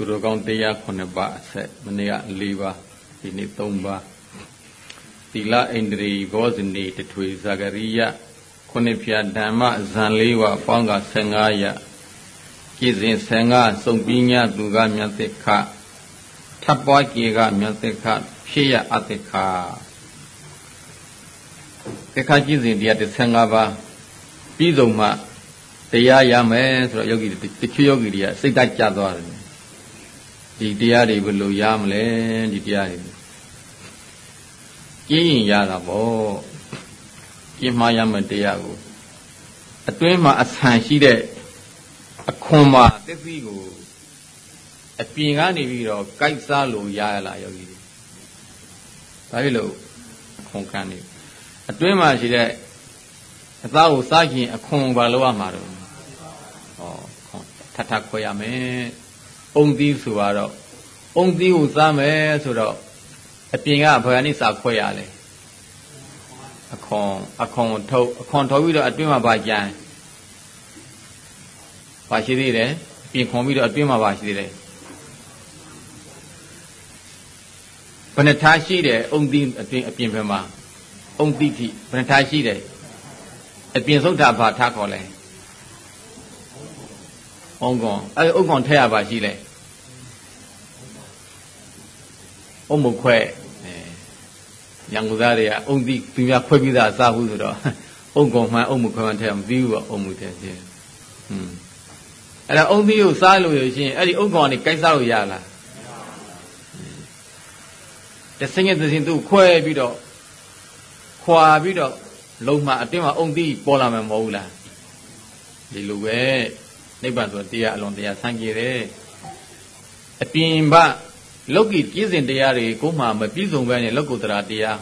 သူတော်ကောင်းတရား9ပါးအဆက်မနေ့က4ပါးဒီနေ့3ပါးသီလဣန္ဒြေဘောဇနီတထွေဇဂရိယခုနှစ်ဖြာဓမ္မဇန်၄ဝပေါင်းက15ရကြည်စဉ်15စုံပြီးညသူကမြတ်သက်ခထပ်ပွားကြေကမြတ်သက်ခဖြစ်ရအသက်ခသက်ခကြည်စဉ်တရား15ပါးပြီးဆုံးမှတရားရမယ်ဆိုတော့ယောဂီတချို့ယောဂီတွေကစိတ်တကြသွားတယ် ဒီတရားတွေဘယ်လိုရမလဲဒီတရားတွေကျင်းရင်ရတာပေါ့ကျင်းမှရမယ်တရားကိုအတွင်းမှာအဆန်ရှိတဲ့အခွန်မှာသစ္စီကိုအပြင်ကနေပြီးတော့ကြိုက်စားလို့ရရလားယောဂီတွေဘာဖြစ်လို့အခွန်ခံနေအတွင်းမှာရှိတဲ့အသားကိုစားရင်အခွန်ဘာလို့ရမှာတော့ဟောထထခွဲရမယ် အုံသီးဆိုတော့အုံသီးကိုစားမယ်ဆိုတော့အပြင်ကဘယ်ကနေစာခွဲရလဲအခွန်အခွန်ထုတ်အခွန်ထုတ်ပြီးတော့အတွင်းမှာပါကြံပါရှိသေးတယ်ပြင်ခွန်ပြီးတော့အတွင်းမှာပါရှိသေးတယ်ဘယ်နှထားရှိတယ်အုံသီးအတွင်းအပြင်ဘက်မှာအုံသီးထိဘယ်နှထားရှိတယ်အပြင်သုတ်တာဘာထားခေါ်လဲ အုံကွန်အဲအုံကွန်ထည့်ရပါရှိလဲအုံမခွဲအဲရန်ကုန်သားတွေကအုံသီးသူများခွဲပြီးသားစားဘူးဆိုတော့အုံကွန်မှအုံမခွဲမှထည့်မပြီးဘူးပေါ့အုံမထည့်ခြင်းဟွန်းအဲ့ဒါအုံသီးကိုစားလို့ရရှင်အဲ့ဒီအုံကွန်ကနေကိုက်စားလို့ရလားတဆင်းရဲ့သစဉ်သူ့ခွဲပြီးတော့ခွာပြီးတော့လုံးမှအတွင်းမှာအုံသီးပေါ်လာမှာမဟုတ်ဘူးလားဒီလိုပဲ နိဗ္ဗာန်ဆိုတရားအလွန်တရားဆန်းကြည်တယ်အပြင်ဘလောကီပြည့်စင်တရားတွေကိုမှမပြည့်စုံပဲနဲ့လောကုတ္တရာတရား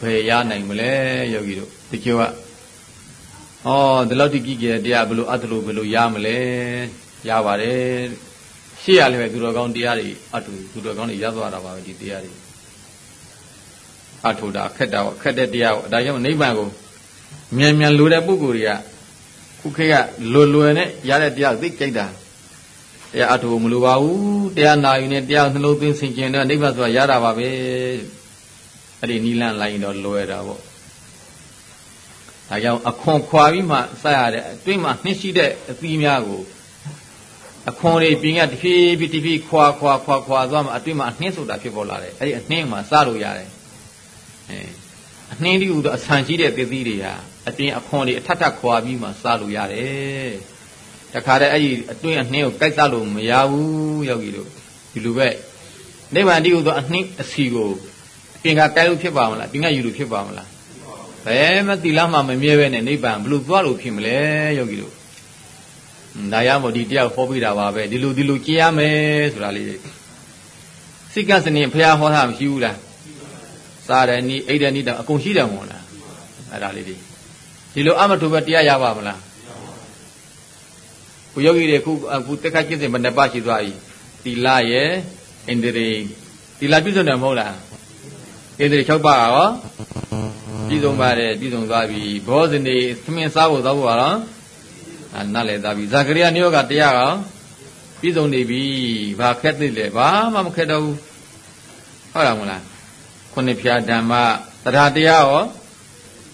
ဘယ်ရနိုင်မလဲယောဂီတို့တချို့ကဩဒီလောက်တိကြည့်ကြတဲ့တရားဘယ်လိုအတ္တလို့ဘယ်လိုရမလဲရပါတယ်ရှေ့ရလည်းပဲသူတော်ကောင်းတရားတွေအတူသူတော်ကောင်းတွေရသွားတာပါပဲဒီတရားတွေအထုတာခက်တာခက်တဲ့တရားကိုဒါကြောင့်နိဗ္ဗာန်ကိုမြန်မြန်လိုတဲ့ပုဂ္ဂိုလ်တွေက ခုခေတ်ကလွယ်လွယ်နဲ့ရတဲ့တရားသိကြိုက်တာတရားအထုမလိုပါဘူးတရားနာယူနေတရားနှလုံးသွင်းဆင်ခြင်တော့နိဗ္ဗာန်ဆိုတာရတာပါပဲအဲ့ဒီနိလန့်လိုက်ရင်တော့လွယ်တာပေါ့ဒါကြောင့်အခွန်ခွာပြီးမှစရတဲ့အတွင်းမှာနှင်းရှိတဲ့အသီးများကိုအခွန်တွေပြင်းရတဖြည်းဖြည်းတဖြည်းခွာခွာခွာခွာသွားမှအတွင်းမှာအနှင်းဆိုတာဖြစ်ပေါ်လာတယ်အဲ့ဒီအနှင်းမှာစလို့ရတယ်အဲအနှင်းဒီဟူသောအဆန်ရှိတဲ့သစ်သီးတွေဟာ အပြင်အခွန်တွေအထက်ထက်ခွာပြီးမှစားလို့ရတယ်တခါတည်းအဲ့ဒီအတွင်းအနှင်းကိုကိုက်စားလို့မရဘူးယောဂီတို့ဒီလိုပဲနိဗ္ဗာန်ဒီဟူသောအနှင်းအစီကိုပြင်ကကိုက်လို့ဖြစ်ပါမလားပြင်ကယူလို့ဖြစ်ပါမလားဘယ်မတိလားမှမမြဲပဲနဲ့နိဗ္ဗာန်ဘလို့သွားလို့ဖြစ်မလဲယောဂီတို့ဒါရမို့ဒီတရားဟောပြတာပါပဲဒီလိုဒီလိုကြည်ရမယ်ဆိုတာလေးစိတ်ကစနေဘုရားဟောတာမရှိဘူးလားစားတယ်နီးအိတ်တယ်နီးတော့အကုန်ရှိတယ်မို့လားအဲ့ဒါလေးတွေ ဒီလိုအမထုပဲတရားရပါမလားဘုယောဂီတွေခုအခုတက်ခတ်ကျင့်စဉ်ဘယ်နှပါရှိသွားပြီသီလရဲ့ဣန္ဒြေသီလပြည့်စုံတယ်မဟုတ်လားဣန္ဒြေ6ပါးရောပြည့်စုံပါတယ်ပြည့်စုံသွားပြီဘောဇနေသမင်းစားဖို့သောဖို့ကတော့အာနားလေသွားပြီဇာကရိယာနိယောကတရားကပြည့်စုံနေပြီဘာခက်သိလဲဘာမှမခက်တော့ဘူးဟုတ်လားမလားခုနှစ်ဖြာဓမ္မတရားတရားရော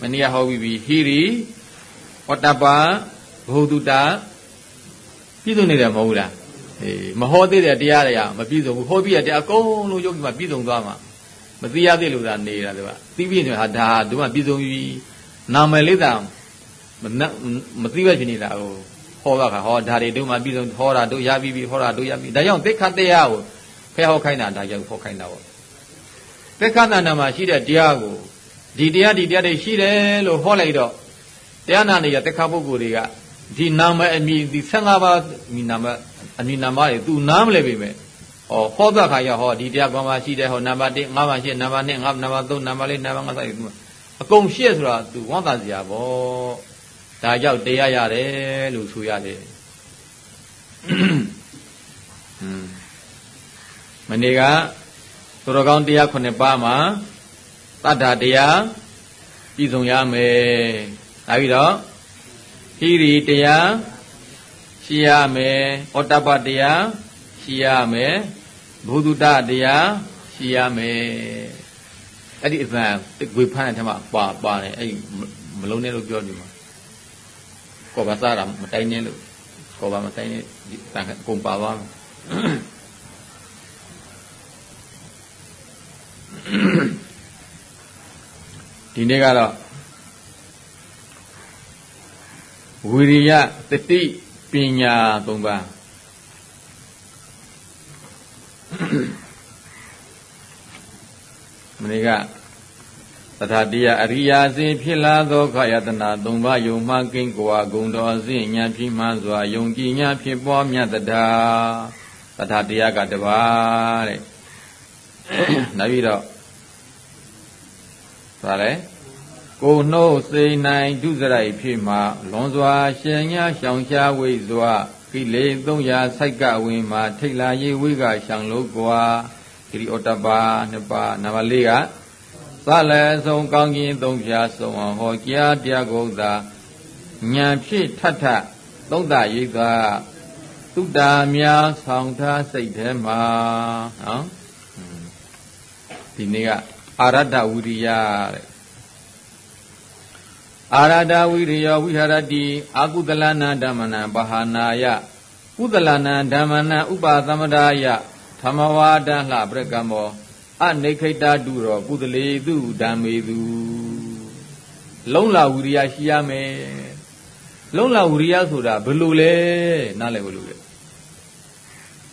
မနေ့ကဟောပြီးပြီဟိရိဝတ္တပဘုဒ္ဓတာပြည့်စုံနေတယ်မဟုတ်ဘူးလားအေးမဟောသေးတဲ့တရားတွေကမပြည့်စုံဘူးဟောပြီးတဲ့တရားအကုန်လုံးယောဂီမှာပြည့်စုံသွားမှာမသိရသေးလို့သာနေတာသူကသိပြည့်နေတာဒါသူကပြည့်စုံပြီနာမည်လေးသာမမသိပဲဖြစ်နေတာဟိုဟောတာခါဟောဒါတွေတို့မှပြည့်စုံဟောတာတို့ရပြီးပြီဟောတာတို့ရပြီဒါကြောင့်သိခတရားကိုဖះဟောခိုင်းတာဒါကြောင့်ဟောခိုင်းတာပေါ့သက္ကသနာမှာရှိတဲ့တရားကို ဒီတရားဒီတရားတွေရှိတယ်လို့ဟောလိုက်တော့တရားနာနေရသက္ကပုဂ္ဂိုလ်တွေကဒီနာမအမည်ဒီ15ပါးမိနာမအမည်နာမတွေသူနားမလဲပြီမဲ့ဟောဟောတဲ့ခါကျဟောဒီတရားကောင်းမှရှိတယ်ဟောနံပါတ်1 5ပါးရှိနံပါတ်2 5နံပါတ်3နံပါတ်4နံပါတ်5ဆိုင်အကုန်ရှိရဆိုတာသူဝမ်းသာစရာပေါ့ဒါကြောင့်တရားရတယ်လို့ဆိုရတယ်မနေ့ကသူတော်ကောင်းတရား9ပါးမှာ တတ္ထာတရားပြည့်စုံရမယ်။ဒါပြီးတော့ဟိရိတရားရှိရမယ်။ဩတ္တပတရားရှိရမယ်ဘုဒ္ဓတရားရှိရမယ်အဲ့ဒီအသံဂွေဖမ်းတဲ့ထက်မှပါပါတယ်အဲ့ဒီမလုံးနဲ့လို့ပြောနေမှာကောဘာစားတာမတိုင်းနဲ့လို့ကောဘာမတိုင်းနဲ့တန်အကုန်ပါသွားမယ် ဒီနေ့ကတော့ဝိရိယတတိပညာ၃ပါးမနေ့ကသထာတိယအရိယာစဉ်ဖြစ်လာသောခယတနာ၃ပါးယုံမှကင်းကွာဂုံတော်စဉ်ဉာဏ်ဖြစ်မှန်စွာယုံကြည်ညာဖြစ်ပေါ်မြတ်တတာသထာတိယကတပါးတဲ့နောက်ပြီးတော့ ဗါလဲကိုနှုတ်စိန်နိုင်ဒုစရိုက်ဖြစ်မှလွန်စွာရှင်ညာရှောင်ရှားဝိစွာကိလေ300စိုက်ကဝင်မှာထိတ်လာရေးဝိကရှောင်လို့ကွာဂရိဩတပါနှစ်ပါးနံပါတ်၄ကသလည်းဆုံးကောင်းခြင်းသုံးဖြာဆုံးအောင်ဟောကြားတရားကိုသာဉာဏ်ဖြင့်ထထသုံးတာရိပ်သာသုတ္တာများဆောင်ထားစိတ်ထဲမှာနော်ဒီနေ့က အာရတဝိရိယတဲ့အာရတဝိရိယဝိဟာရတိအာကုသလနာဓမ္မနာပဟာနာယကုသလနာဓမ္မနာဥပသမဒါယဓမ္မဝါဒလှပြကမောအနိခိတတုရောကုသလေသူဓမ္မေသူလုံးလာဝိရိယရှိရမယ်လုံးလာဝိရိယဆိုတာဘယ်လိုလဲနားလည်ဘယ်လိုလဲ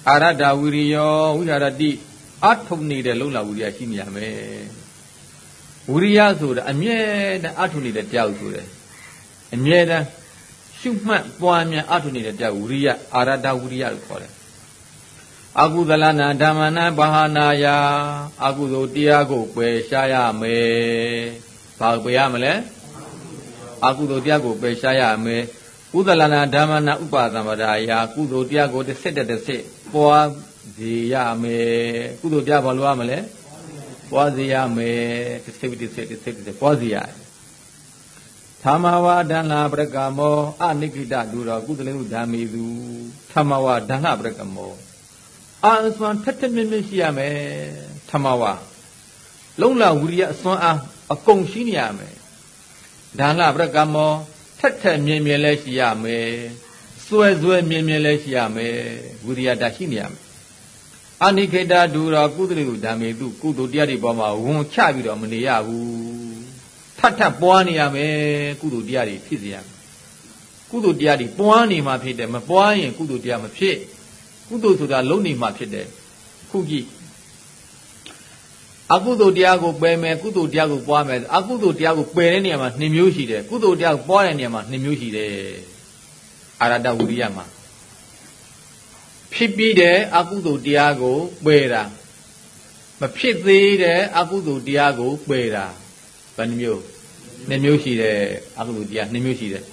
အာရတဝိရိယဝိဟာရတိ အထုံနေတဲ့လုံလဝိရိယရှိနေရမယ်ဝိရိယဆိုတာအမြဲတမ်းအထုနေတဲ့တရားကိုဆိုတယ်အမြဲတမ်းရှုမှတ်ပွားများအထုနေတဲ့တရားဝိရိယအာရတဝိရိယလို့ခေါ်တယ်အကုသလနာဓမ္မနာဘာဟာနာယအကုသိုလ်တရားကိုပယ်ရှားရမယ်ဘာပယ်ရမလဲအကုသိုလ်တရားကိုပယ်ရှားရမယ်ကုသလနာဓမ္မနာဥပါသမ္ပဒါယာကုသိုလ်တရားကိုတစ်စစ်တစ်စစ်ပွား စီရမယ်ကုသိုလ်တရားဘာလို့ရမလဲပွားစီရမယ်တစ်စိတ်တစ်စိတ်တစ်စိတ်တစ်စိတ်ပွားစီရတယ်သမ္မာဝါဒန္နာပရကမောအနိခိတဒုရောကုသလေဟုဓမ္မေသူသမ္မာဝါဒန္နာပရကမောအာအစွမ်းထက်ထက်မြင့်မြင့်ရှိရမယ်သမ္မာဝါလုံလဝိရိယအစွမ်းအားအကုန်ရှိနေရမယ်ဒါနပရကမောထက်ထက်မြင့်မြင့်လည်းရှိရမယ်စွဲစွဲမြင့်မြင့်လည်းရှိရမယ်ဝိရိယတရှိနေရမယ် အနိခေတဒူရောကုသလိဓမ္မေသူကုသိုလ်တရားတွေပေါ်မှာဝန်ချပြီးတော့မနေရဘူးထပ်ထပ်ပွားနေရမယ်ကုသိုလ်တရားတွေဖြစ်စေရမယ်ကုသိုလ်တရားတွေပွားနေမှဖြစ်တယ်မပွားရင်ကုသိုလ်တရားမဖြစ်ကုသိုလ်ဆိုတာလုံနေမှဖြစ်တယ်ခုကြည့်အကုသိုလ်တရားကိုပယ်မယ်ကုသိုလ်တရားကိုပွားမယ်အကုသိုလ်တရားကိုပယ်တဲ့နေရာမှာ2မျိုးရှိတယ်ကုသိုလ်တရားကိုပွားတဲ့နေရာမှာ2မျိုးရှိတယ်အာရတဝိရိယမှာ ဖြစ်ပြီးတဲ့အကုသိုလ်တရားကိုပယ်တာမဖြစ်သေးတဲ့အကုသိုလ်တရားကိုပယ်တာဘယ်နှမျိုးနှစ်မျိုးရှိတယ်အကုသိုလ်တရားနှစ်မျိုးရှိတယ်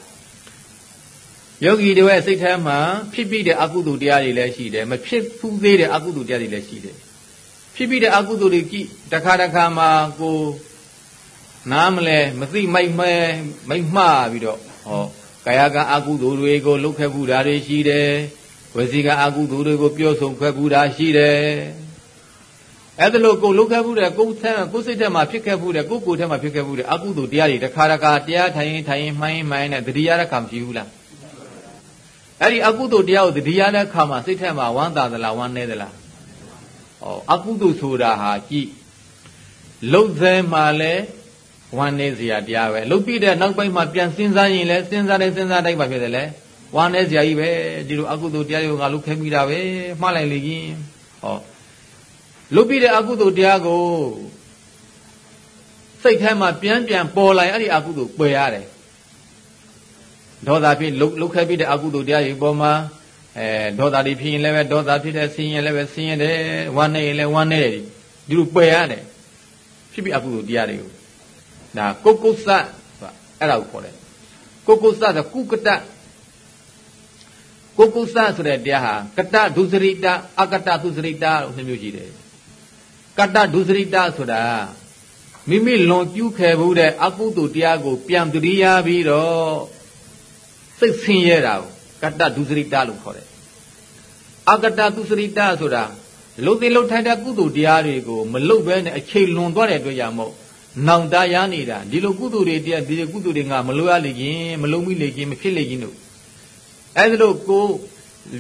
ယောဂီတွေရဲ့စိတ်ထဲမှာဖြစ်ပြီးတဲ့အကုသိုလ်တရားတွေလည်းရှိတယ်မဖြစ်ဘူးသေးတဲ့အကုသိုလ်တရားတွေလည်းရှိတယ်ဖြစ်ပြီးတဲ့အကုသိုလ်တွေကြည့်တခါတခါမှာကိုနားမလဲမသိမိုက်မဲမိတ်မှားပြီးတော့ဟောကာယကအကုသိုလ်တွေကိုလုပ်ခဲ့ဘူးတာတွေရှိတယ် ဝစီကအကုသိုလ်တွေကိုပြောဆိုခဲ့ဘူးတာရှိတယ်အဲ့ဒါလို့ကိုလုခဲ့ဘူးတဲ့ကိုယ်ဆန်းကိုယ်စိတ်ထဲမှာဖြစ်ခဲ့ဘူးတဲ့ကိုယ်ကိုယ်ထဲမှာဖြစ်ခဲ့ဘူးတဲ့အကုသိုလ်တရားတွေတခါတခါတရားထိုင်ရင်ထိုင်ရင်မှိုင်းမှိုင်းနဲ့တတိယရခါမရှိဘူးလားအဲ့ဒီအကုသိုလ်တရားကိုတတိယတဲ့ခါမှာစိတ်ထဲမှာဝမ်းသာသလားဝမ်းနည်းသလားဩအကုသိုလ်ဆိုတာဟာကြည့်လုတ်သေးမှလည်းဝမ်းနေစရာတရားပဲလုတ်ပြီးတဲ့နောက်ပိုင်းမှာပြန်စဉ်းစားရင်လည်းစဉ်းစားတယ်စဉ်းစားတိုင်းပါဖြစ်တယ်လေ ဝမ်းနေစရာကြီးပဲဒီလိုအကုသိုလ်တရားတွေကလုတ်ခဲမိတာပဲမှားလိုက်လေကြီးဟောလုတ်ပြီးတဲ့အကုသိုလ်တရားကိုစိတ်ထဲမှာပြန်ပြန်ပေါ်လာရင်အဲ့ဒီအကုသိုလ်ပယ်ရတယ်ဒေါသဖြစ်လုတ်လုတ်ခဲပြီးတဲ့အကုသိုလ်တရားတွေပေါ်မှာအဲဒေါသတွေဖြစ်ရင်လည်းပဲဒေါသဖြစ်တယ်ဆင်းရင်လည်းပဲဆင်းရဲတယ်ဝမ်းနေရင်လည်းဝမ်းနေတယ်ဒီလိုပယ်ရတယ်ဖြစ်ပြီးအကုသိုလ်တရားတွေကိုဒါကုတ်ကုတ်ဆဆိုတာအဲ့ဒါကိုခေါ်တယ်ကုတ်ကုတ်ဆဆိုကုကတကုတ် ကုတ်ဆဆိုတဲ့တရားဟာကတဒုစရိတအကတဒုစရိတလို့နှစ်မျိုးရှိတယ်ကတဒုစရိတဆိုတာမိမိလွန်ကျူးခဲ့ဘူးတဲ့အကုသိုလ်တရားကို ပြန်တရိယာပြီးတော့စိတ်ဆင်းရဲတာကိုကတ္တဒုစရိတလို့ခေါ်တယ်အာကတသူစရိတဆိုတာလုံသိလုံထိုက်တဲ့ကုသိုလ်တရားတွေကိုမလုတ်ဘဲနဲ့အချိန်လွန်သွားတဲ့အတွက်ကြောင့်မို့နောင်တရနေတာဒီလိုကုသိုလ်တွေတရားဒီလိုကုသိုလ်တွေငါမလို့ရလေခင်မလုံးမိလေခင်မဖြစ်လေခင်တို့ အဲဒီလိုကို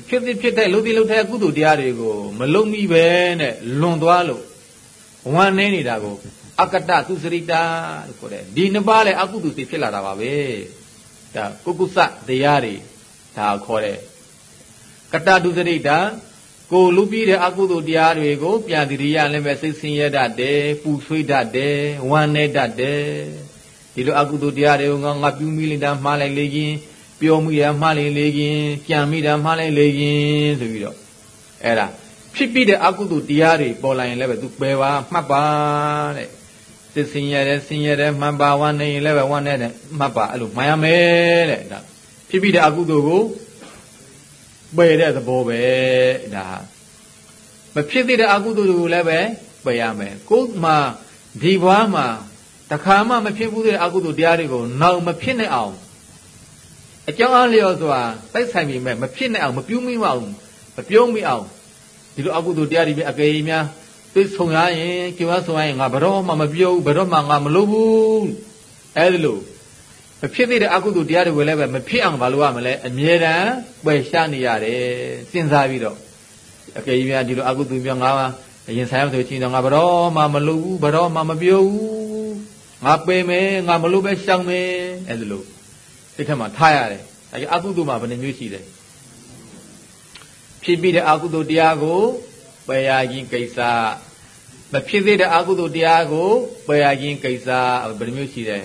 ဖြစ်ဖြစ်ဖြစ်တဲ့လုံသိလုံထိုက်တဲ့ကုသိုလ်တရားတွေကိုမလုံးမိပဲနဲ့လွန်သွားလို့ဝမ်းနေနေတာကိုအကတသူစရိတာလို့ခေါ်တယ်ဒီနှစ်ပါးလည်းအကုသိုလ်တွေဖြစ်လာတာပါပဲဒါကုကုသတရားတွေဒါခေါ်တယ်ကတတုစရိတာကိုလူပြီးတဲ့အကုသိုလ်တရားတွေကိုပြန်တိရိယလည်းပဲစိတ်ဆင်းရဲတတ်တယ်ပူဆွေးတတ်တယ်ဝမ်းနေတတ်တယ်ဒီလိုအကုသိုလ်တရားတွေကိုငါငါပြုမိလိုက်တာမှားလိုက်လေခြင်း ပြောမိတာမှားလိုက်လေခြင်းကြံမိတာမှားလိုက်လေခြင်းဆိုပြီးတော့အဲ့ဒါဖြစ်ပြီးတဲ့အကုသိုလ်တရားတွေပေါ်လာရင်လည်းပဲသူပယ်ပါမှတ်ပါတဲ့စိတ်ဆင်းရဲတယ်ဆင်းရဲတယ်မှန်ပါဝမ်းနေရင်လည်းပဲဝမ်းနေတဲ့မှတ်ပါအဲ့လိုမှန်ရမယ်တဲ့ဒါဖြစ်ပြီးတဲ့အကုသိုလ်ကိုပယ်တဲ့သဘောပဲဒါမဖြစ်သေးတဲ့အကုသိုလ်တွေကိုလည်းပဲပယ်ရမယ်ကိုယ်မှာဒီဘွားမှာတခါမှမဖြစ်ဘူးတဲ့အကုသိုလ်တရားတွေကိုနောက်မဖြစ်နိုင်အောင် အကြောင်းအားလျော်စွာတိုက်ဆိုင်ပြီးမဲ့မဖြစ်နိုင်အောင်မပြုမိမအောင်မပြုံးမိအောင်ဒီလိုအကုသိုလ်တရားတွေပဲအကယ်၍များသိဆုံရရင်ကြွားဆုံရရင်ငါဘရောမှမပြုံးဘရောမှငါမလုပ်ဘူးအဲဒီလိုမဖြစ်သေးတဲ့အကုသိုလ်တရားတွေလည်းပဲမဖြစ်အောင်မလုပ်ရမလဲအမြဲတမ်းပယ်ရှားနေရတယ်စဉ်းစားပြီးတော့အကယ်၍များဒီလိုအကုသိုလ်များငါအရင်ဆိုင်ရဆိုချင်းတော့ငါဘရောမှမလုပ်ဘူးဘရောမှမပြုံးဘူးငါပယ်မယ်ငါမလုပ်ပဲရှောင်မယ်အဲဒီလို စိတ်ထဲမှာထားရတယ်ဒါကြောင့်အကုသိုလ်မှာဘယ်နှမျိုးရှိလဲဖြစ်ပြီးတဲ့အကုသိုလ်တရားကိုပယ်ရခြင်းကိစ္စမဖြစ်သေးတဲ့အကုသိုလ်တရားကိုပယ်ရခြင်းကိစ္စဘယ်နှမျိုးရှိတယ်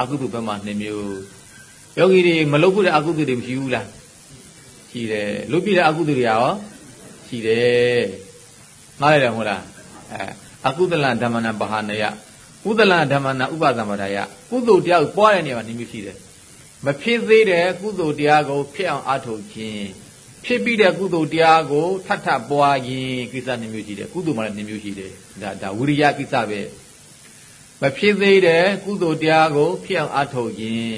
အကုသိုလ်ဘက်မှာ2မျိုးယောဂီတွေမလုပ်ဘူးတဲ့အကုသိုလ်တွေမရှိဘူးလားရှိတယ်လုပ်ပြီးတဲ့အကုသိုလ်တွေရောရှိတယ်ငားရတယ်ဟုတ်လားအဲအကုသလဓမ္မနာပဟာနယကုသလဓမ္မနာဥပသမ္ပဒါယကုသိုလ်တရားကိုပွားတဲ့နေရာမှာ2မျိုးရှိတယ် မဖြစ်သေးတဲ့ကုသိုလ်တရားကို ဖြစ်အောင်အားထုတ်ခြင်းဖြစ်ပြီးတဲ့ကုသိုလ်တရားကိုထပ်ထပ်ပွားရင်ကိစ္စနှမျိုးရှိတယ်ကုသိုလ်မှလည်းနှမျိုးရှိတယ်ဒါဒါဝိရိယကိစ္စပဲမဖြစ်သေးတဲ့ကုသိုလ်တရားကို ဖြစ်အောင်အားထုတ်ရင်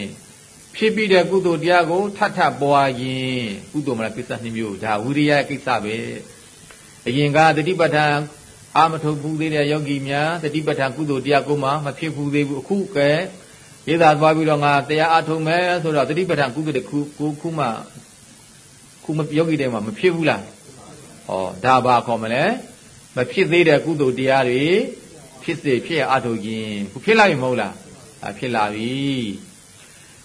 ဖြစ်ပြီးတဲ့ကုသိုလ်တရားကိုထပ်ထပ်ပွားရင်ကုသိုလ်မှလည်းကိစ္စနှမျိုးဒါဝိရိယကိစ္စပဲအရင်ကတတိပဋ္ဌာန်အာမထုတ်ဘူးသေးတဲ့ယောဂီများတတိပဋ္ဌာန်ကုသိုလ်တရားကိုမှမဖြစ်ဘူးသေးဘူးအခုကဲ ရေးသာသွားပြီးတော့ငါတရားအားထုတ်မယ်ဆိုတော့တတိပဋ္ဌာန်ကုသိုလ်တစ်ခုကိုခုမှခုမယောဂီတွေမှာမဖြစ်ဘူးလားဩဒါဘာခေါ်မလဲမဖြစ်သေးတဲ့ကုသိုလ်တရားတွေဖြစ်စေဖြစ်ရအထုတ်ခြင်းခုဖြစ်လာပြီမဟုတ်လားအဖြစ်လာပြီ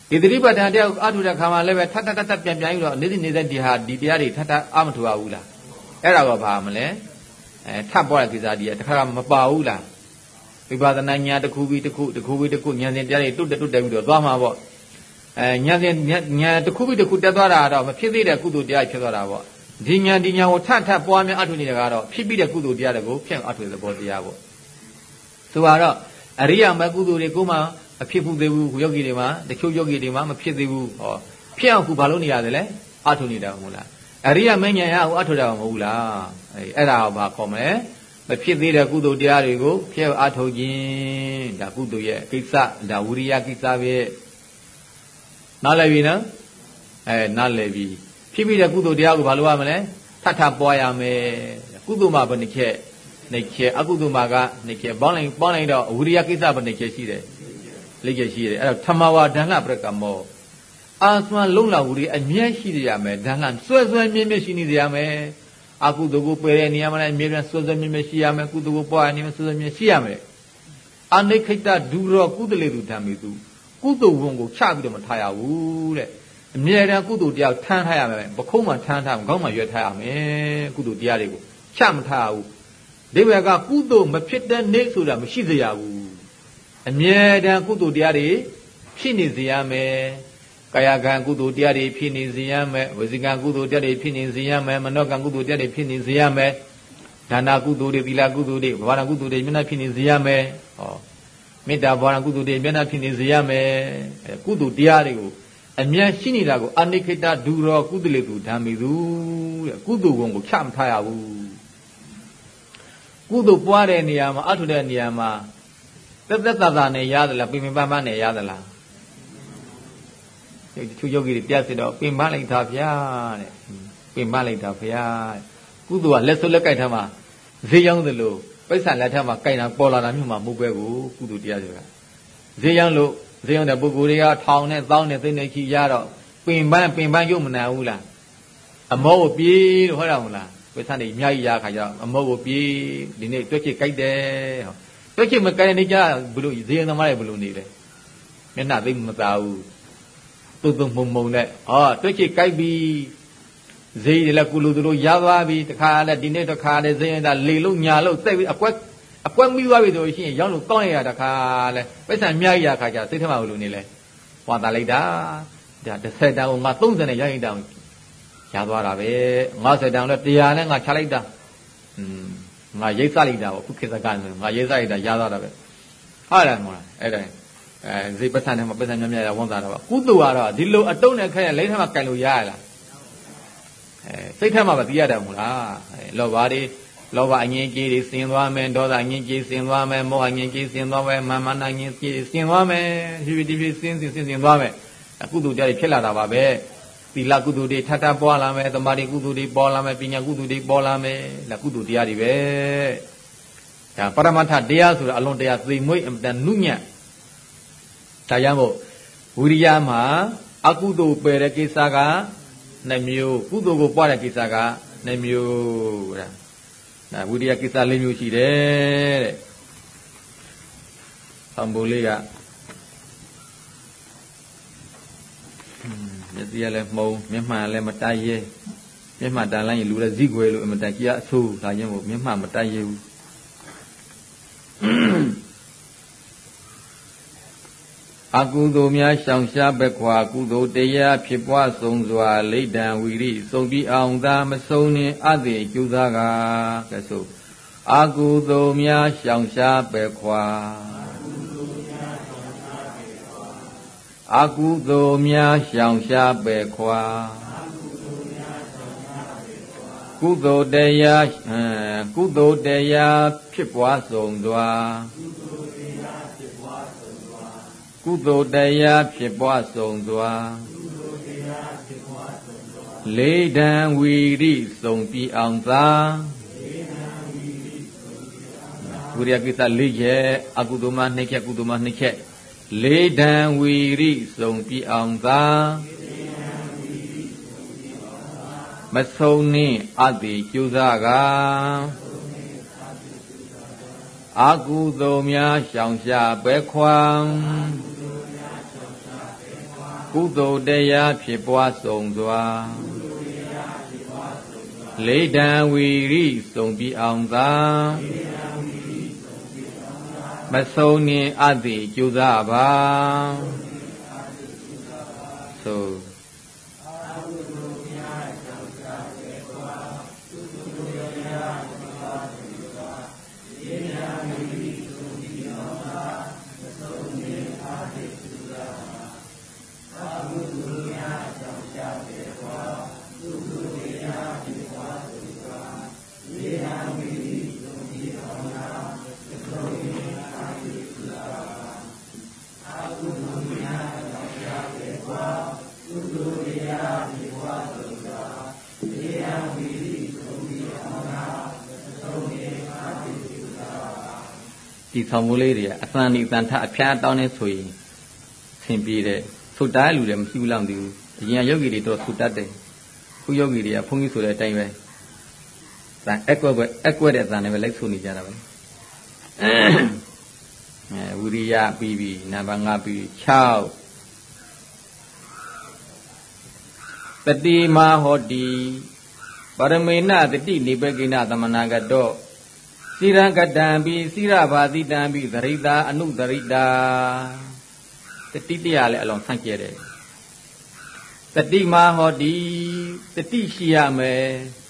ဒီသတိပဋ္ဌာန်တရားအထုတ်တဲ့ခါမှာလည်းပဲထပ်ထပ်ထပ်ပြန်ပြန်ပြီးတော့နေ့စဉ်နေ့စဉ်ဒီဟာဒီတရားတွေထပ်ထပ်အမထူပါဘူးလားအဲ့ဒါကဘာမလဲအဲထပ်ပေါ်တဲ့ကိစ္စဒီကတခါမပါဘူးလား ဝိပဿနာညာတစ်ခုပြီးတစ်ခုတစ်ခုပြီးတစ်ခုဉာဏ်စဉ်တရားတွေတွတ်တက်တွတ်တက်ပြီးတော့သွားမှာပေါ့အဲညာစဉ်ညာတစ်ခုပြီးတစ်ခုတက်သွားတာတော့မဖြစ်သေးတဲ့ကုသိုလ်တရားဖြစ်သွားတာပေါ့ဒီညာဒီညာကိုထထပွားများအထုနေတာကတော့ဖြစ်ပြီးတဲ့ကုသိုလ်တရားတွေကိုဖြန့်အထုတဲ့ဘောတရားပေါ့ဆိုတော့အရိယာမကုသိုလ်တွေကိုမှမဖြစ်ဘူးသေးဘူးယောဂီတွေမှာတချို့ယောဂီတွေမှာမဖြစ်သေးဘူးဟောဖြစ်အောင်ခုဘာလို့နေရတယ်လဲအထုနေတာမဟုတ်လားအရိယာမဉ္ဇဉ်ရအောင်အထုတာမဟုတ်ဘူးလားအဲအဲ့ဒါကိုဘာခေါ်မလဲ မဖြစ်သေးတဲ့ကုသိုလ်တရားတွေကိုဖျက်အားထုတ်ခြင်းဒါကုသိုလ်ရဲ့ကိစ္စဒါဝိရိယကိစ္စပဲနားလည်ပြီနော်အဲနားလည်ပြီဖြစ်ပြီးတဲ့ကုသိုလ်တရားကိုဘာလို့ရမလဲထထပွားရမယ်ကုသိုလ်မှာဘယ်နှချက်နှချက်အကုသိုလ်မှာကနှချက်ပေါင်းလိုက်ပေါင်းလိုက်တော့ဝိရိယကိစ္စဘယ်နှချက်ရှိတယ်လက်ချက်ရှိတယ်အဲ့တော့ထမဝါဒဏ္ဍပရကမောအာသမလုံလောက်ဝိရိယအမြဲရှိကြရမယ်ဒဏ္ဍစွဲစွဲမြဲမြဲရှိနေကြရမယ် အကုသိုလ်ကိုပယ်တဲ့နေရာမှာလည်းအမြဲတမ်းဆွဲဆွဲမြဲမြဲရှိရမယ်ကုသိုလ်ကိုပွားရနေမှာဆွဲဆွဲမြဲရှိရမယ်အနိခိတဒူရောကုသလေသူဓမ္မေသူကုသိုလ်ဝန်ကိုချပြီးတော့မထားရဘူးတဲ့အမြဲတမ်းကုသိုလ်တရားထမ်းထားရမယ်ပခုံးမှထမ်းထားမှခေါင်းမှရွက်ထားရမယ်ကုသိုလ်တရားတွေကိုချမထားဘူးဒီဘက်ကကုသိုလ်မဖြစ်တဲ့နေ့ဆိုတာမရှိစေရဘူးအမြဲတမ်းကုသိုလ်တရားတွေဖြစ်နေစေရမယ် ကာယကံကုသိုလ်တရားတွေဖြစ်နေစေရမယ်ဝစီကံကုသိုလ်တရားတွေဖြစ်နေစေရမယ်မနောကံကုသိုလ်တရားတွေဖြစ်နေစေရမယ်ဒါနာကုသိုလ်တွေသီလကုသိုလ်တွေဘာဝနာကုသိုလ်တွေမျက်နှာဖြစ်နေစေရမယ်ဟောမေတ္တာဘာဝနာကုသိုလ်တွေမျက်နှာဖြစ်နေစေရမယ်ကုသိုလ်တရားတွေကိုအမြတ်ရှိနေတာကိုအနိခိတဒူရောကုသလေသူဓမ္မိသူတဲ့ကုသိုလ်ကုံကိုချမထားရဘူးကုသိုလ်ပွားတဲ့နေရာမှာအထုတဲ့နေရာမှာသက်သက်သာသာနဲ့ရသလားပင်ပင်ပန်းပန်းနဲ့ရသလား ဒီသူယောဂီတွေပြတ်စစ်တော့ပင်ပန်းလိုက်တာဗျာတဲ့ပင်ပလိုက်တာဖရာကုသိုလ်ကလက်စွပ်လက်ကြိုက်ထားမှာဈေးရောက်သလိုပိဿာလက်ထက်မှာကြိုက်တာပေါ်လာတာမျိုးမှမဟုတ်ပဲကိုကုသိုလ်တရားဆိုတာဈေးရောက်လို့ဈေးရောက်တဲ့ပုဂ္ဂိုလ်တွေကထောင်နဲ့သောင်းနဲ့သိနေချီရတော့ပင်ပန်းပင်ပန်းရုပ်မနာဘူးလားအမောကိုပြေးလို့ဟောတာမဟုတ်လားပိဿာနေအများကြီးရခါကျတော့အမောကိုပြေးဒီနေ့တွက်ချစ်ကြိုက်တယ်ဟောတွက်ချစ်မကြိုက်တဲ့နေ့ကျဘလို့ဈေးရောက်သမားတွေဘလို့နေလဲမျက်နှာသိမသာဘူး တုံတုံမုံမုံနဲ့ဟောတွက်ချစ်ကြိုက်ပြီးဈေးတွေလည်းကုလူသူတို့ရသွားပြီတခါလည်းဒီနေ့တခါလည်းဈေးရတာလေလို့ညာလို့စိတ်ပြီးအကွက်အကွက်မိသွားပြီဆိုရှင်ရောင်းလို့ကောင်းရတာတခါလဲပိဿံမြရရခါကျစိတ်ထမဘလို့နေလဲဟွာတာလိုက်တာဒါ30တောင်ငါ30နဲ့ရရင်တောင်ရသွားတာပဲ50တောင်လည်း100နဲ့ငါချလိုက်တာอืมငါရိတ်စလိုက်တာပေါ့ခုခေတ်စကားဆိုငါရိတ်စလိုက်တာရသွားတာပဲဟုတ်တယ်မဟုတ်လားအဲ့ဒါ အဲဈေးပတ်စံထဲမှာပတ်စံများများရဝန်တာတော့ကုသိုလ်ကတော့ဒီလိုအတုံးနဲ့ခဲရလိမ့်ထဲမှာကင်လို့ရရလားအဲစိတ်ထဲမှာမသိရတယ်မဟုတ်လားအဲလောဘတွေလောဘအငြင်းကြီးတွေစင်သွားမယ်ဒေါသအငြင်းကြီးစင်သွားမယ်မောဟအငြင်းကြီးစင်သွားမယ်မာမနာငြင်းကြီးစင်သွားမယ်ဒီဒီဒီစင်စင်စင်စင်သွားမယ်အကုသိုလ်တရားတွေဖြစ်လာတာပါပဲသီလကုသိုလ်တွေထပ်ထပ်ပွားလာမယ်သမာဓိကုသိုလ်တွေပေါ်လာမယ်ပညာကုသိုလ်တွေပေါ်လာမယ်လကုသိုလ်တရားတွေပဲဒါပရမတ္ထတရားဆိုတာအလွန်တရာသိမွေ့အမတန်နုညံ့ ဒါကြောင့်မို့ဝိရိယမှာအကုသိုလ်ပယ်တဲ့ကိစ္စကနှမျိုးကုသိုလ်ကိုပွားတဲ့ကိစ္စကနှမျိုးတဲ့ဒါဝိရိယကိစ္စ၄မျိုးရှိတယ်တဲ့။သံပိုးလေးကမျက်စိကလည်းမှုံမျက်မှန်လည်းမတိုက်ရဲမျက်မှန်တန်လိုက်ရင်လူလည်းဇိခွဲလို့အမတန်ကြီးအဆိုးဒါကြောင့်မို့မျက်မှန်မတိုက်ရဲဘူး အကုသိုလ်များရှောင်ရှားပဲခွာကုသိုလ်တရားဖြစ်ပွားဆုံးစွာလိဒံဝီရိစုံပြီးအောင်သာမဆုံးနှင့်အသေးကျူးသားကကဲဆိုအကုသိုလ်များရှောင်ရှားပဲခွာအကုသိုလ်များရှောင်ရှားပဲခွာကုသိုလ်တရားကုသိုလ်တရားဖြစ်ပွားဆုံးစွာကုသိုလ် တရားဖြစ်ပွားဆုံးစွာလေးတံဝီရိစုံပြီးအောင်သာဝိရိယကိစ္စလေးချက်အကုသိုလ်မှနှိမ့်ချက်ကုသိုလ်မှနှိမ့်ချက်လေးတံဝီရိစုံပြီးအောင်သာမဆုံးနှင့်အတိကျူစားကအကုသိုလ်များရှောင်ရှားပဲခွာ ကုသိုလ်တရားဖြစ်ပွားဆုံးစွာလေတံဝီရိစုံပြီးအောင်သာမဆုံးနှင့်အသည်ကျူစားပါသို့ ဆောင်မိုးလေးတွေကအသံဒီအသံထအဖျားတောင်းနေဆိုရင်ဆင်ပြေတယ်သုတ္တလူလည်းမရှိဘူးလောက်တည်ဘူးအရင်ယောဂီတွေတော့သုတတ်တယ်ခုယောဂီတွေကဘုန်းကြီးဆိုတဲ့အတိုင်းပဲသံအကွက်ကွက်အကွက်တဲ့သံတွေပဲလိုက်ဆိုနေကြတာပဲအဲဝိရိယပြီးပြီနံပါတ်5ပြီး6တတိမဟောတိပရမေနတတိနိဗ္ဗကိနသမနာကတော စီရံကတံပိစိရဘာတိတံပိသရိတာအနုသရိတာတတိတရားလည်းအလုံးဆန့်ကျဲတယ်တတိမာဟောတိတတိရှိရမယ်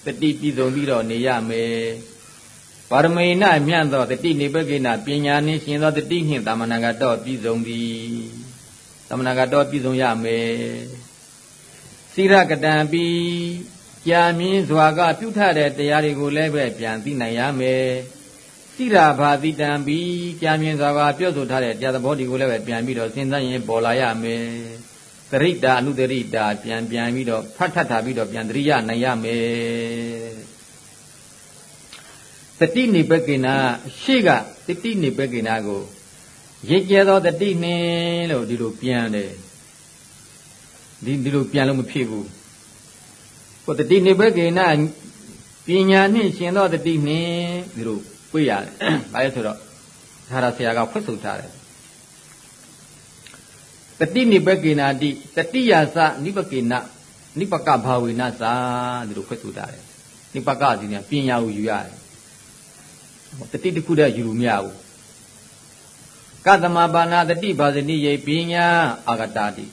တတိပြည်စုံပြီးတော့နေရမယ်ပါရမေနမြတ်သောတတိနေပကိနပညာနှင့်ရှင်သောတတိနှင့်သမဏဂတောပြည်စုံသည်သမဏဂတောပြည်စုံရမယ်စိရကတံပိကြာမြင့်စွာကပြုထတဲ့တရားတွေကိုလည်းပဲပြန်သိနိုင်ရမယ် စိရာဘာတိတံပြီးကြာမြင်စွာကပြောဆိုထားတဲ့တရားသဘောဒီကိုလည်းပဲပြန်ပြီးတော့စဉ်းစားရင်ပေါ်လာရမယ်သရိတာအနုသရိတာပြန်ပြန်ပြီးတော့ဖတ်ထထားပြီးတော့ပြန်တရိယနိုင်ရမယ်တတိနိပကေနာရှေ့ကတတိနိပကေနာကိုရစ်ကျဲသောတတိနှင်းလို့ဒီလိုပြန်တယ်ဒီဒီလိုပြန်လို့မဖြစ်ဘူးကိုတတိနိပကေနာပညာနှင့်ရှင်သောတတိနှင်းဒီလို တွေ့ရတယ်။ဘာလဲဆိုတော့ဒါရဆရာကဖွင့်ဆိုထားတယ်။တတိနိပကေနာတိတတိယာသနိပကေနာနိပကဘာဝေနသာဒီလိုဖွင့်ဆိုထားတယ်။နိပကဒီနေပညာကိုယူရတယ်။တတိတခုတည်းယူလို့မရဘူး။ကသမပါဏတတိဘာဇနိယေပညာအာဂတာတိ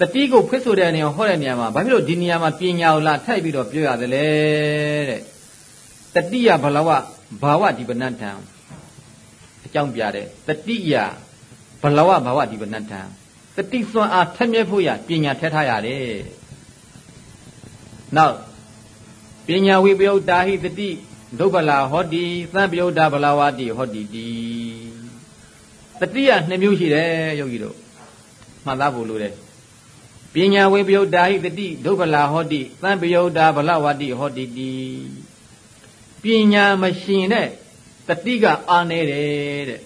တတိကိုဖွင့်ဆိုတဲ့နေရာဟောတဲ့နေရာမှာဘာဖြစ်လို့ဒီနေရာမှာပညာကိုလာထိုက်ပြီးတော့ပြောရတယ်လဲတဲ့ တတိယဘလဝဘာဝဒီပဏ္ဍံအကြောင်းပြတယ်တတိယဘလဝဘာဝဒီပဏ္ဍံတတိစွမ်းအားထက်မြက်ဖို့ရပညာထက်ထားရတယ်နောက်ပညာဝိပယုတ်တာဟိတတိဒုဗ္ဗလာဟောတိသံပယုတ်တာဘလဝတိဟောတိတိတတိယနှစ်မျိုးရှိတယ်ယောဂီတို့မှတ်သားဖို့လိုတယ်ပညာဝိပယုတ်တာဟိတတိဒုဗ္ဗလာဟောတိသံပယုတ်တာဘလဝတိဟောတိတိ ပညာမရှင်တဲ့တတိကအာနေတယ်တဲ့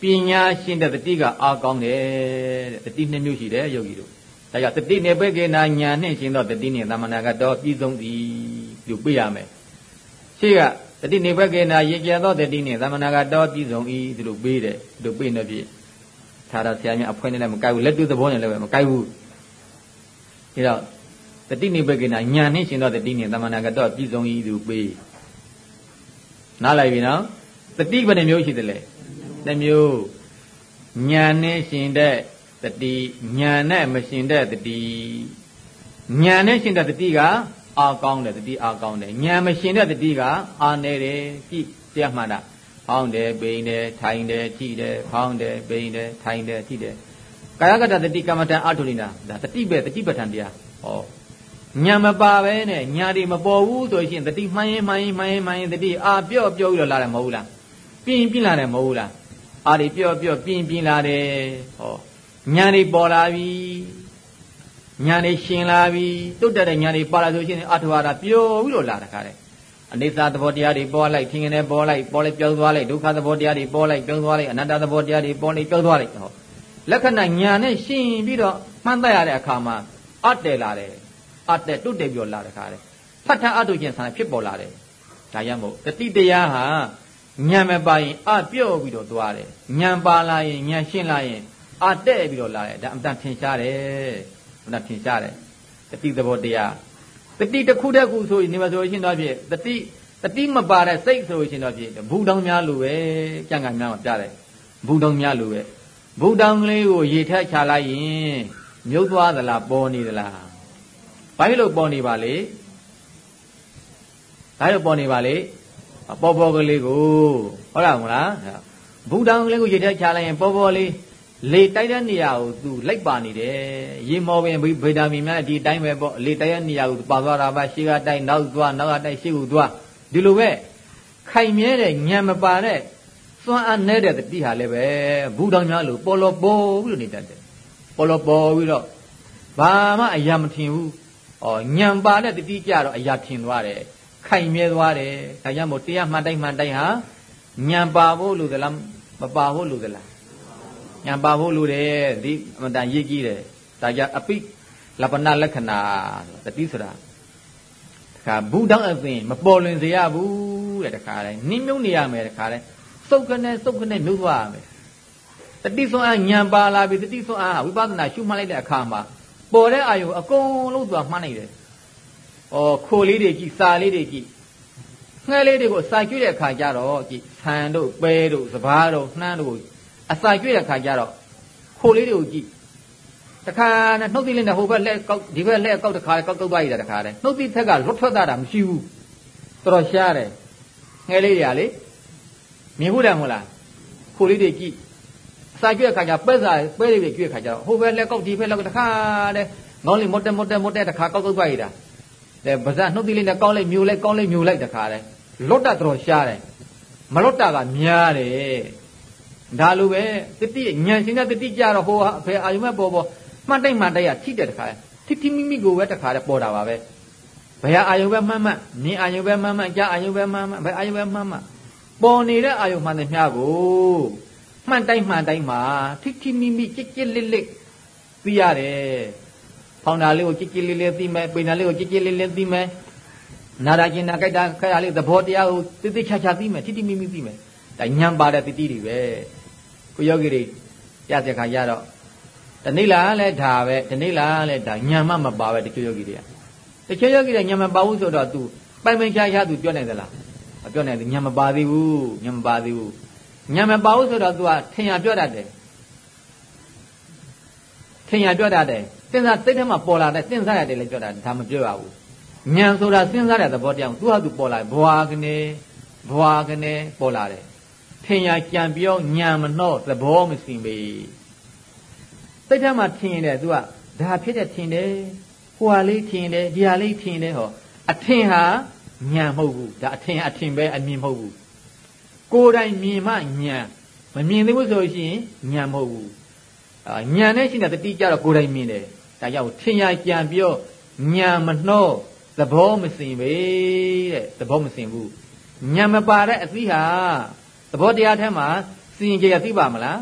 ပညာရှင်တဲ့တတိကအာကောင်းတယ်တဲ့တတိနှစ်မျိုးရှိတယ်ယောဂီတို့ဒါကြောင့်တတိနေပေကေနာညာနှင့်ရှင်သောတတိနှင့်သမဏကတော့ပြည်စုံသည်လို့ပြရမယ်ရှေ့ကတတိနေပေကေနာရေကျသောတတိနှင့်သမဏကတော့ပြည်စုံ၏ဒီလိုပေးတယ်ဒီလိုပေးနေပြီသာရဆရာများအဖွဲနဲ့လည်းမကိုက်ဘူးလက်တွေ့သဘောနဲ့လည်းမကိုက်ဘူးဒါတော့တတိနေပေကေနာညာနှင့်ရှင်သောတတိနှင့်သမဏကတော့ပြည်စုံ၏သူပေး နားလိုက်ပြီနော်တတိဘယ်နှမျိုးရှိသလဲနှမျိုးညာနဲ့ရှင်တဲ့တတိညာနဲ့မရှင်တဲ့တတိညာနဲ့ရှင်တဲ့တတိကအာကောင်းတယ်တတိအာကောင်းတယ်ညာမရှင်တဲ့တတိကအာနေတယ်ကြည့်တရားမှန်တာဟောင်းတယ်ပိန်တယ်ထိုင်တယ်ကြည့်တယ်ဖောင်းတယ်ပိန်တယ်ထိုင်တယ်ကြည့်တယ်ကာယကတတတိကမ္မဋ္ဌာန်းအထုလိနာဒါတတိပဲတတိပဋ္ဌာန်းတရားဟော ညာမပါပဲနဲ့ညာတွေမပေါ်ဘူးဆိုရှင်တတိမှန်ရင်မှန်ရင်မှန်ရင်မှန်ရင်တတိအာပြော့ပြော့ပြီးတော့လာတယ်မဟုတ်လားပြင်းပြင်းလာတယ်မဟုတ်လားအာတွေပြော့ပြော့ပြင်းပြင်းလာတယ်ဟောညာတွေပေါ်လာပြီညာတွေရှင်လာပြီတုတ်တက်တဲ့ညာတွေပါလာဆိုရှင်အာထဝါဒပျော်ပြီးတော့လာတခါတဲ့အနေစာသဘောတရားတွေပေါ်လိုက်ထင်ငယ်ပေါ်လိုက်ပေါ်လိုက်ပြောင်းသွားလိုက်ဒုက္ခသဘောတရားတွေပေါ်လိုက်ပြောင်းသွားလိုက်အနတ္တသဘောတရားတွေပေါ်လိုက်ပြောင်းသွားလိုက်ဟောလက္ခဏာညာနဲ့ရှင်ပြီးတော့မှန်းတတ်ရတဲ့အခါမှာအတ်တယ်လာတယ် အတက်တုတ်တယ်ပြောလာတခါတဲ့ဖတ်ထအတုချင်းဆန္ဒဖြစ်ပေါ်လာတယ်ဒါရမို့တတိတရားဟာညံမပါရင်အပြော့ပြီးတော့သွားတယ်ညံပါလာရင်ညံရှင်းလာရင်အတဲ့ပြီးတော့လာတယ်ဒါအမှန်ထင်ရှားတယ်အမှန်ထင်ရှားတယ်တတိသဘောတရားတတိတစ်ခုတည်းခုဆိုရင်နေမဆိုရှင်တော့ဖြစ်တတိတတိမပါတဲ့စိတ်ဆိုရှင်တော့ဖြစ်ဘူတောင်များလိုပဲကြံ့ကများမှာပြတယ်ဘူတောင်များလိုပဲဘူတောင်ကလေးကိုရေထက်ချလိုက်ရင်မြုပ်သွားသလားပေါ်နေသလား ဘာဖြစ်လို့ပေါ်နေပါလေဒါလို့ပေါ်နေပါလေပေါ်ပေါ်ကလေးကိုဟုတ်လားမလားဘူတံကလေးကိုရေထဲချလိုက်ရင်ပေါ်ပေါ်လေးလေတိုက်တဲ့နေရာကိုသူလိုက်ပါနေတယ်ရေမောပင်ဗီတာမင်များဒီတိုင်းပဲပေါ့လေတိုက်တဲ့နေရာကိုပါသွားတာပါရှေ့ကတိုက်နောက်သွားနောက်ကတိုက်ရှေ့ကိုသွားဒီလိုပဲခိုင်မြဲတဲ့ညံမပါတဲ့စွမ်းအားနေတဲ့တတိဟာလည်းပဲဘူတောင်များလို့ပေါ်လောပေါ်ပြီးလို့နေတတ်တယ်ပေါ်လောပေါ်ပြီးတော့ဘာမှအရာမထင်ဘူး ဩညံပါတဲ့တတိကြတော့အရာထင်သွားတယ်ခိုင်မြဲသွားတယ်ဒါကြောင့်မို့တရားမှန်တိုင်းမှန်တိုင်းဟာညံပါဖို့လို့သလားမပါဖို့လို့သလားညံပါဖို့လို့တယ်ဒီအမတန်ရေးကြည့်တယ်ဒါကြောင့်အပိလပနာလက္ခဏာတတိဆိုတာတခါဘူးတောင်းအပင်မပေါ်လွင်စေရဘူးတဲ့တခါလဲနင်းမြုံနေရမယ်တခါလဲစုပ်ကနေစုပ်ကနေမြုပ်သွားရမယ်တတိဆွမ်းအားညံပါလာပြီတတိဆွမ်းအားဝိပဿနာရှုမှတ်လိုက်တဲ့အခါမှာ ပေါ်တဲ့အာယုအကုန်လုံးသူကမှန်းနိုင်တယ်။ဩခိုလေးတွေကြည့်စာလေးတွေကြည့်ငှဲလေးတွေကိုစာကျွေးတဲ့အခါကျတော့ကြည့်ဆန်တို့ပဲတို့စဘာတို့နှမ်းတို့အစာကျွေးတဲ့အခါကျတော့ခိုလေးတွေကိုကြည့်တခါနဲ့နှုတ်သီးလေးနဲ့ဟိုဘက်လက်ကောက်ဒီဘက်လက်ကောက်တခါကောက်ကောက်သွားရတာတခါနဲ့နှုတ်သီးထက်ကလွတ်ထွက်တာမရှိဘူးတော်တော်ရှားတယ်ငှဲလေးတွေကလေမြင်ဘူးတယ်မဟုတ်လားခိုလေးတွေကြည့် စာကျွဲ့ခါကျပဲစာပဲလေးတွေကျွဲ့ခါကျတော့ဟိုဘက်လက်ကောက်ဒီဘက်လက်ကောက်တခါတဲ့ငေါင်းလေးမတ်တက်မတ်တက်မတ်တက်တခါကောက်ကောက်သွားရတာတဲ့ဗဇက်နှုတ်သီးလေးနဲ့ကောင်းလိုက်မျိုးလိုက်ကောင်းလိုက်မျိုးလိုက်တခါတဲ့လွတ်တတ်တော်ရှားတယ်မလွတ်တာကများတယ်ဒါလိုပဲတတိညံရှင်တဲ့တတိကြတော့ဟိုအဖေအာယုမဲ့ပေါ်ပေါ်မှတ်တိုက်မှတ်တိုက်ရထိတဲ့တခါထိထိမိမိကိုပဲတခါတည်းပေါ်တာပါပဲဘယ်အာယုပဲမှတ်မှတ်မြင်အာယုပဲမှတ်မှတ်ကြားအာယုပဲမှတ်မှတ်ဘယ်အာယုပဲမှတ်မှတ်ပေါ်နေတဲ့အာယုမှန်တဲ့မြားကို မှန်တိုင်းမှန်တိုင်းမှာထိထိမိမိကြစ်ကြစ်လစ်လစ်သိရတယ်ဖောင်တာလေးကိုကြစ်ကြစ်လစ်လစ်သိမယ်ပိန်တာလေးကိုကြစ်ကြစ်လစ်လစ်သိမယ်နာရကျင်နာကြိုက်တာခရလေးသဘောတရားကိုတိတိချာချာသိမယ်ထိထိမိမိသိမယ်ဒါညံပါတဲ့တတိတွေပဲကိုယောဂီတွေပြတဲ့ခါရတော့တနေ့လားလဲဒါပဲတနေ့လားလဲဒါညံမမပါပဲတချို့ယောဂီတွေကတချို့ယောဂီတွေညံမပါဘူးဆိုတော့ तू ပိုင်ပိုင်ချာချာ तू ပြောနိုင်သလားမပြောနိုင်ဘူးညံမပါသေးဘူးညံမပါသေးဘူး ညံမပါဘူးဆိုတော့ तू ကထင်ရပြောတတ်တယ်ထင်ရပြောတတ်တယ်စဉ်းစားစိတ်ထဲမှာပေါ်လာတဲ့စဉ်းစားရတယ်လည်းပြောတာဒါမပြောရဘူးညံဆိုတာစဉ်းစားတဲ့သဘောတရားသူဟာသူပေါ်လာဘွာကနေဘွာကနေပေါ်လာတယ်ထင်ရကြံပြောညံမနှော့သဘောမစင်ပေစိတ်ထဲမှာထင်တယ်သူကဒါဖြစ်တဲ့ထင်တယ်ဟိုဟာလေးထင်တယ်ဒီဟာလေးထင်တယ်ဟောအထင်ဟာညံမဟုတ်ဘူးဒါအထင်အထင်ပဲအမြင်မဟုတ်ဘူး ကိုယ်တိုင်မြင်မှညံမမြင်သေးဘူးဆိုရင်ညံမဟုတ်ဘူးအာညံနဲ့ရှိတဲ့တတိကြတော့ကိုယ်တိုင်မြင်တယ်ဒါကြောင့်ထင်ရကြံပြောညံမနှောသဘောမစင်ပဲတဲ့သဘောမစင်ဘူးညံမပါတဲ့အသီးဟာသဘောတရားထဲမှာစင်ကြရသိပါမလား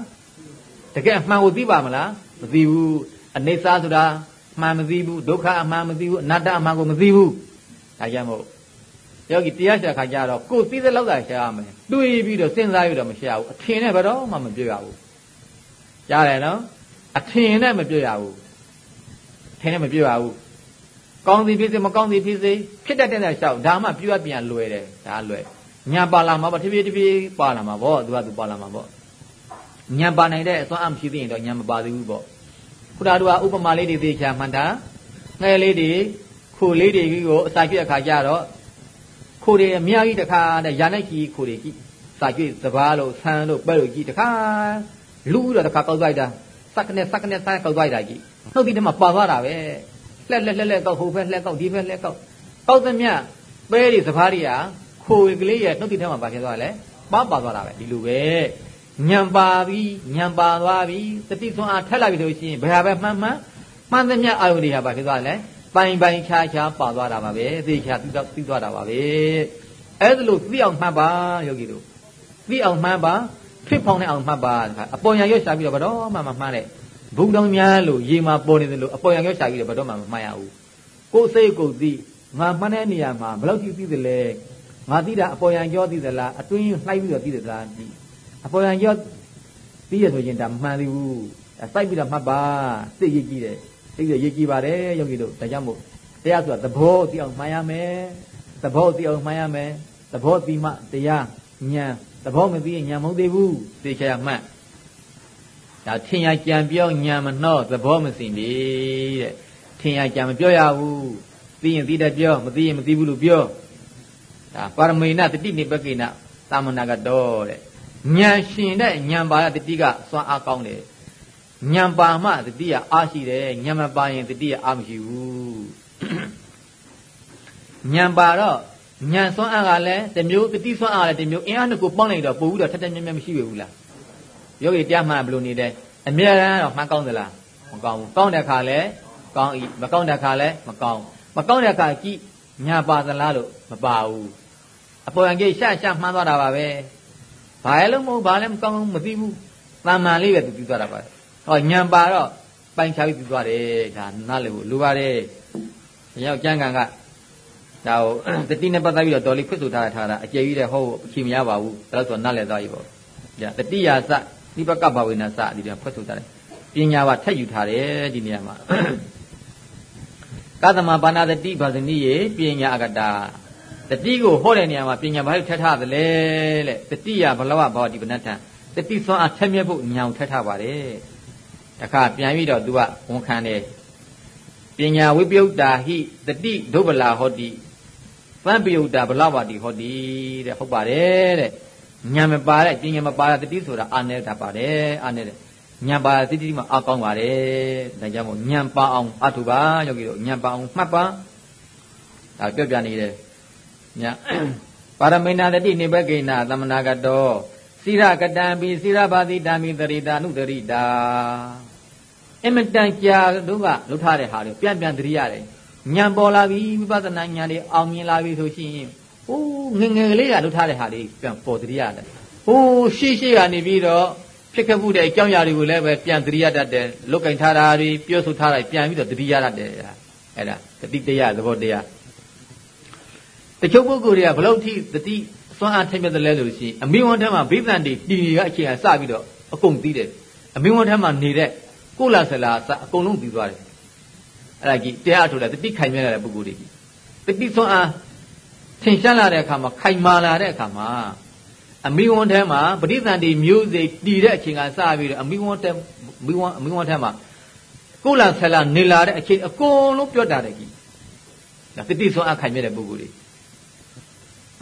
တကယ်အမှန်ကိုသိပါမလားမသိဘူးအနိစ္စဆိုတာမှန်မသိဘူးဒုက္ခအမှန်မသိဘူးအနတ္တအမှန်ကိုမသိဘူးဒါကြောင့်မို့ ယောဂီတရားရှာခါကြတော့ကိုယ်သိတဲ့လောက်သာရှာရမယ်တွေးပြီးတော့စဉ်းစားပြီးတော့မရှာဘူးအထင်နဲ့ဘယ်တော့မှမပြည့်ရဘူးကြားတယ်နော်အထင်နဲ့မပြည့်ရဘူးထင်နဲ့မပြည့်ရဘူးကောင်းသည်ဖြစ်စေမကောင်းသည်ဖြစ်စေဖြစ်တတ်တဲ့ရှောက်ဒါမှပြည့်ပြန်လွယ်တယ်ဒါလွယ်ညာပါလာမှာပေါ့တဖြည်းတဖြည်းပါလာမှာပေါ့သူကသူပါလာမှာပေါ့ညာပါနိုင်တဲ့အစွမ်းအမရှိသေးရင်တော့ညာမပါသေးဘူးပေါ့ခုနတို့ကဥပမာလေးတွေသိချာမှန်တာငယ်လေးတွေခိုလေးတွေကိုအစာကျွတ်အခါကျတော့ ခိုတွေအများကြီးတခါတဲ့ရာနဲ့ကြီးခိုတွေကြီးစာကျွတ်စပားလို့ဆန်းလို့ပဲ့လို့ကြီးတခါလူဥတော့တခါကောက်သွားတာစက်ကနေစက်ကနေစက်ကောက်သွားတာကြီးနှုတ်ဒီတည်းမှာပါသွားတာပဲလှက်လှက်လှက်လှက်ကောက်ဟိုဘက်လှက်ကောက်ဒီဘက်လှက်ကောက်ကောက်သမျှပဲတွေစပားတွေကခိုကလေးရဲ့နှုတ်ဒီတည်းမှာပါဖြစ်သွားတယ်ပါပါသွားတာပဲဒီလိုပဲညံပါပြီညံပါသွားပြီတတိဆွမ်းအားထက်လာပြီလို့ရှိရင်ဘယ်ဟာပဲမှန်မှန်မှန်သမျှအာယုန်တွေဟာဘာဖြစ်သွားလဲ ပိုင်ပိုင်ခြားခြားပါသွားတာပါပဲသိချာသိတော့သိသွားတာပါပဲအဲ့ဒါလို့သိအောင်မှတ်ပါယောဂီတို့သိအောင်မှတ်ပါဖြစ်ဖောင်းတဲ့အောင်မှတ်ပါအပေါ်ညာရွတ်ရှာပြီးတော့ဘယ်တော့မှမမှတ်နဲ့ဘုံတော်များလို့ရေမှာပေါ်နေတယ်လို့အပေါ်ညာရွတ်ရှာပြီးတော့ဘယ်တော့မှမမှတ်ရဘူးကိုယ်စိတ်ကိုယ်သိငါမှန်းတဲ့နေရာမှာဘယ်လောက်ကြည့်သိတယ်လဲငါသိတာအပေါ်ညာကြောသိသလားအတွင်းနှိုက်ပြီးတော့သိတယ်လားသိအပေါ်ညာကြောသိရဆိုရင်ဒါမှန်သေးဘူးစိုက်ပြီးတော့မှတ်ပါသိရကြည့်တယ် သိရရေးကြည့်ပါတယ်ယောဂီတို့ဒါကြောင့်မို့တရားဆိုတာသဘောသိအောင်မှန်ရမယ်သဘောသိအောင်မှန်ရမယ်သဘောသိမှတရားဉာဏ်သဘောမသိရင်ဉာဏ်မဟုတ်သေးဘူးသိချာမှတ်ဒါထင်ရကြံပြောဉာဏ်မနှော့သဘောမစင်လေတဲ့ထင်ရကြံမပြောရဘူးသိရင်သိတတ်ပြောမသိရင်မသိဘူးလို့ပြောဒါပါရမေနတတိနိပကိနသာမဏေကတော့တဲ့ဉာဏ်ရှင်တဲ့ဉာဏ်ပါရတတိကစွမ်းအားကောင်းတယ် ဉာဏ်ပါမှတတိယအားရှိတယ်ဉာဏ်မပါရင်တတိယအားမရှိဘူးဉာဏ်ပါတော့ဉာဏ်စွမ်းအားကလည်းတစ်မျိုးတတိစွမ်းအားလည်းတစ်မျိုးအင်အားနှစ်ခုပေါင်းလိုက်တော့ပို့ပြီးတော့ထက်ထက်မြက်မြက်မရှိဘူးလားယောဂီတရားမှန်ဘယ်လိုနေတယ်အမြဲတမ်းတော့မှန်ကောင်းသလားမကောင်းဘူးကောင်းတဲ့ခါလဲကောင်းဤမကောင်းတဲ့ခါလဲမကောင်းမကောင်းတဲ့ခါကြည့်ညာပါသလားလို့မပါဘူးအပေါ်အကြီးရှရှမှန်းသွားတာပါပဲဘာလဲလို့မဟုတ်ဘာလဲမကောင်းဘူးမသိဘူးတဏ္ဍာလေးပဲသူပြီးသွားတာပါ ဟောညံပါတော့ပိုင်ချပြီးပြီးသွားတယ်ဒါနားလေကိုလိုပါတယ်ရောက်ကျမ်းဂန်ကဒါကိုတတိနဲ့ပတ်သက်ပြီးတော့တော်လေးဖွင့်ဆိုထားထားတာအကျယ်ကြီးတဲ့ဟောအချိန်မရပါဘူးဒါလို့ဆိုနားလေသွားပြီပေါ့ဒါတတိယာစနိပကဘဝေနစဒီတဲ့ဖွင့်ဆိုထားတယ်ပညာပါထက်ယူထားတယ်ဒီနေရာမှာကသမဘာနာတတိဘာဇနိယေပညာအကတာတတိကိုဟောတဲ့နေရာမှာပညာဘာလို့ထက်ထားသလဲတဲ့တတိယဘလဝဘောဒီပဏ္ဍံတတိသွန်အထက်မြက်ဖို့ညောင်ထက်ထားပါတယ် တခါပြန်ပြီးတော့ तू ကဝန်ခံတယ်ပညာဝိပယုတ်တာဟိတတိဒုဗလာဟောတိပန်းပယုတ်တာဗလဝတိဟောတိတဲ့ဟုတ်ပါတယ်တဲ့ညာမပါတဲ့ပညာမပါတဲ့တတိဆိုတာအာနေတာပါတယ်အာနေတဲ့ညာပါတတိမှာအကောင်းပါတယ်ဒါကြောင့်မို့ညာပါအောင်အထုပါယောဂီတို့ညာပါအောင်မှတ်ပါဒါပြောပြနေတယ်ညာပါရမေနာတတိနိဘကေနာသမနာကတော စိရကတံပိစိရဘာတိတာမိတရိတာနုတရိတာအင်မတန်ကြာတို့ကလှုပ်ထားတဲ့ဟာတွေပြန်ပြန်သတိရတယ်ညံပေါ်လာပြီဝိပဿနာဉာဏ်တွေအောင်မြင်လာပြီဆိုရှင်ဟိုးငငယ်ကလေးကလှုပ်ထားတဲ့ဟာတွေပြန်ပေါ်သတိရတယ်ဟိုးရှေ့ရှေ့ကနေပြီးတော့ဖြစ်ခဲ့မှုတဲ့အကြောင်းအရာတွေကိုလည်းပဲပြန်သတိရတတ်တယ်လုတ်ကင်ထားတာတွေပြောဆိုထားတာပြန်ပြီးတော့သတိရတတ်တယ်အဲ့ဒါတတိတရားသဘောတရားတချို့ပုဂ္ဂိုလ်တွေကဘလို့ထိတတိ စွမ်းအားထိမြတ်တယ်လဲလို့ရှိရင်အမိဝန်ထက်မှာဘိသန်တွေတည်နေကအချိန်ကစပြီးတော့အကုန်သိတယ်အမိဝန်ထက်မှာနေတဲ့ကိုလာဆလာစအကုန်လုံးပြီးသွားတယ်အဲ့ဒါကြီးတရားထုတ်တဲ့တတိခိုင်မြဲတဲ့ပုဂ္ဂိုလ်တွေကြီးတတိစွမ်းအားထင်ရှားလာတဲ့အခါမှာခိုင်မာလာတဲ့အခါမှာအမိဝန်ထဲမှာပဋိသန္ဓေမျိုးစိတည်တဲ့အချိန်ကစပြီးတော့အမိဝန်ထဲမိဝန်အမိဝန်ထဲမှာကိုလာဆလာနေလာတဲ့အချိန်အကုန်လုံးပြော့တာတယ်ကြီးဒါတတိစွမ်းအားခိုင်မြဲတဲ့ပုဂ္ဂိုလ်တွေ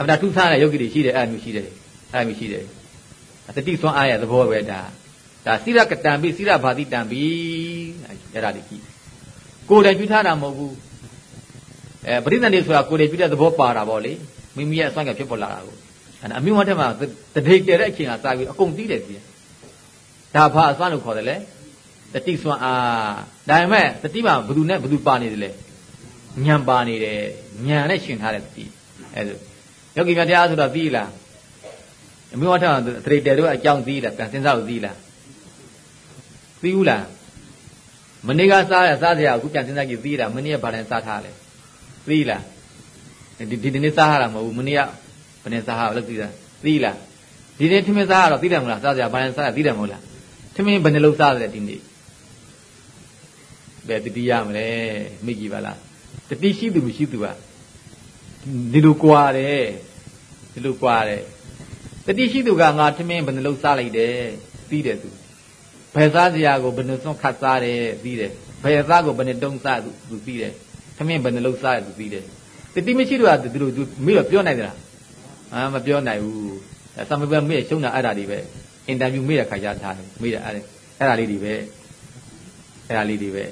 အမှန်တထူးဆန်းတဲ့ယောဂီတွေရှိတယ်အဲ့လိုရှိတယ်အဲ့လိုရှိတယ်တတိစွမ်းအားရဲ့သဘောပဲဒါဒါစိရကတံပိစိရဘာတိတံပိအဲ့ဒါလေးကြည့်ကိုယ်တိုင်ပြုထားတာမဟုတ်ဘူးအဲပရိသတ်နေဆိုတာကိုယ်တိုင်ပြုတဲ့သဘောပါတာပေါ့လေမိမိရဲ့အစွမ်းကဖြစ်ပေါ်လာတာကိုအဲ့အမြင့်ဝတ်ထက်မှာတတိတတဲ့အချိန်ကစပြီးအကုန်သိတယ်ပြင်ဒါဘာအစွမ်းလို့ခေါ်တယ်လေတတိစွမ်းအားဒါပေမဲ့တတိမှာဘယ်သူနဲ့ဘယ်သူပါနေတယ်လဲညံပါနေတယ်ညံနဲ့ရှင်ထားတဲ့တတိအဲဒါ ယောဂီမြတ်တရားဆိုတော့သိလားအမြင့်ဝတ်ထက်တတိတတို့အကြောင်းသိလားပြန်စဉ်းစားလို့သိလားသိဘူးလားမနေ့ကစားရစားစရာအခုပြန်စဉ်းစားကြည့်သိလားမနေ့ကဘာလဲစားထားလဲသိလားဒီဒီနေ့စားရတာမဟုတ်ဘူးမနေ့ကဘယ်နဲ့စားရလို့သိတာသိလားဒီနေ့ထမင်းစားရတော့သိတယ်မလားစားစရာဘာလဲစားရသိတယ်မဟုတ်လားထမင်းဘယ်နှလုံးစားတယ်ဒီနေ့ဘယ်တတိရမလဲမိကြည့်ပါလားတတိရှိသူမရှိသူက ဒီလိုကြွားတယ်ဒီလိုကြွားတယ်တတိရှိသူကငါထမင်းဘယ်နှလုံးစားလိုက်တယ်သိတယ်သူဘယ်စားစရာကိုဘယ်နှစွန့်ခတ်စားတယ်သိတယ်ဘယ်သားကိုဘယ်နှတုံးစားသူသူသိတယ်ခမင်းဘယ်နှလုံးစားတယ်သူသိတယ်တတိမရှိတော့သူတို့သူမိတော့ပြောနိုင်သလားအာမပြောနိုင်ဘူးသံမပဲမေ့ရှုံးတာအဲ့ဒါတွေပဲအင်တာဗျူးမေ့တဲ့ခါကျထားတယ်မေ့တယ်အဲ့အဲ့ဒါလေးတွေပဲအဲ့ဒါလေးတွေပဲ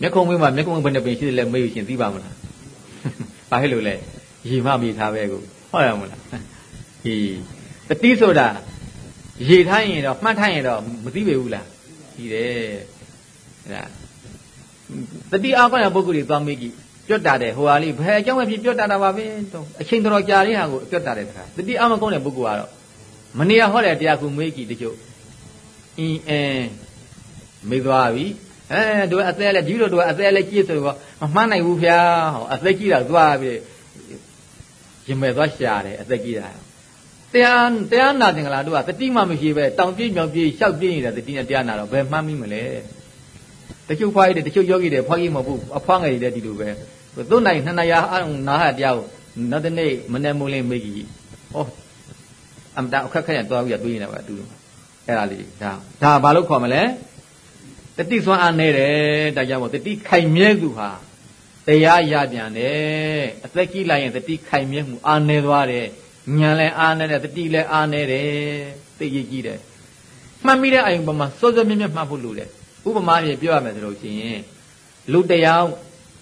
မျက်ခုံးမေးမှာမျက်ခုံးဘယ်နှပင်ရှိတယ်လဲမေးလို့ရှင်သိပါမလားဘာဖြစ်လို့လဲရေမမေးထားပဲကိုဟုတ်ရမလားဟီးတတိဆိုတာရေထားရင်တော့မှတ်ထားရင်တော့မသိပေဘူးလားဒီတယ်အဲ့ဒါတတိအားကောင်းတဲ့ပုဂ္ဂိုလ်တွေသွားမေးကြည့်ပြော့တာတယ်ဟိုဟာလေးဘယ်အကြောင်းပဲဖြစ်ပြော့တာတာပါပဲတော့အချိန်တော်ကြာတဲ့ဟာကိုပြော့တာတယ်တခါတတိအားမကောင်းတဲ့ပုဂ္ဂိုလ်ကတော့မနေရဟောတဲ့တရားကိုမေးကြည့်တချို့အင်းအင်းမေးသွားပြီ အဲတို့အသက်လည်းဒီလိုတို့အသက်လည်းကြီးဆိုတော့မမှန်းနိုင်ဘူးဗျာဟောအသက်ကြီးတာသွားပြီရင်မဲ့သွားရှာတယ်အသက်ကြီးတာတရားတရားနာတင်္ဂလာတို့ကတတိမှမရှိပဲတောင်ပြေးမြောင်ပြေးရှောက်ပြေးနေတဲ့တတိနဲ့တရားနာတော့ဘယ်မှန်းမိမလဲတချို့ဖွားရည်တချို့ယောဂီတွေဖွားရည်မဟုတ်ဘူးအဖွားငယ်တွေဒီလိုပဲသုံးနိုင်နှစ်နာရအောင်နာဟတရားကိုနောက်တနေ့မနေ့မိုးလင်းမေးကြည့်ဟောအမတအခက်ခက်ရသွားပြီးတွေးနေတာပါအတူအဲ့ဒါလေးဒါဒါဘာလို့ခေါ်မလဲ တတိစွမ်းအားနေတယ်ဒါကြောင့်မို့တတိခိုင်မြဲသူဟာတရားရပြန်တယ်အသက်ကြီးလိုက်ရင်တတိခိုင်မြဲမှုအားနေသွားတယ်ဉာဏ်လည်းအားနေတယ်တတိလည်းအားနေတယ်သိရကြီးတယ်မှတ်မိတဲ့အယုံပေါ်မှာစောစောမြဲမြဲမှတ်ဖို့လိုတယ်ဥပမာဖြင့်ပြောရမယ်ဆိုလို့ရှိရင်လူတရား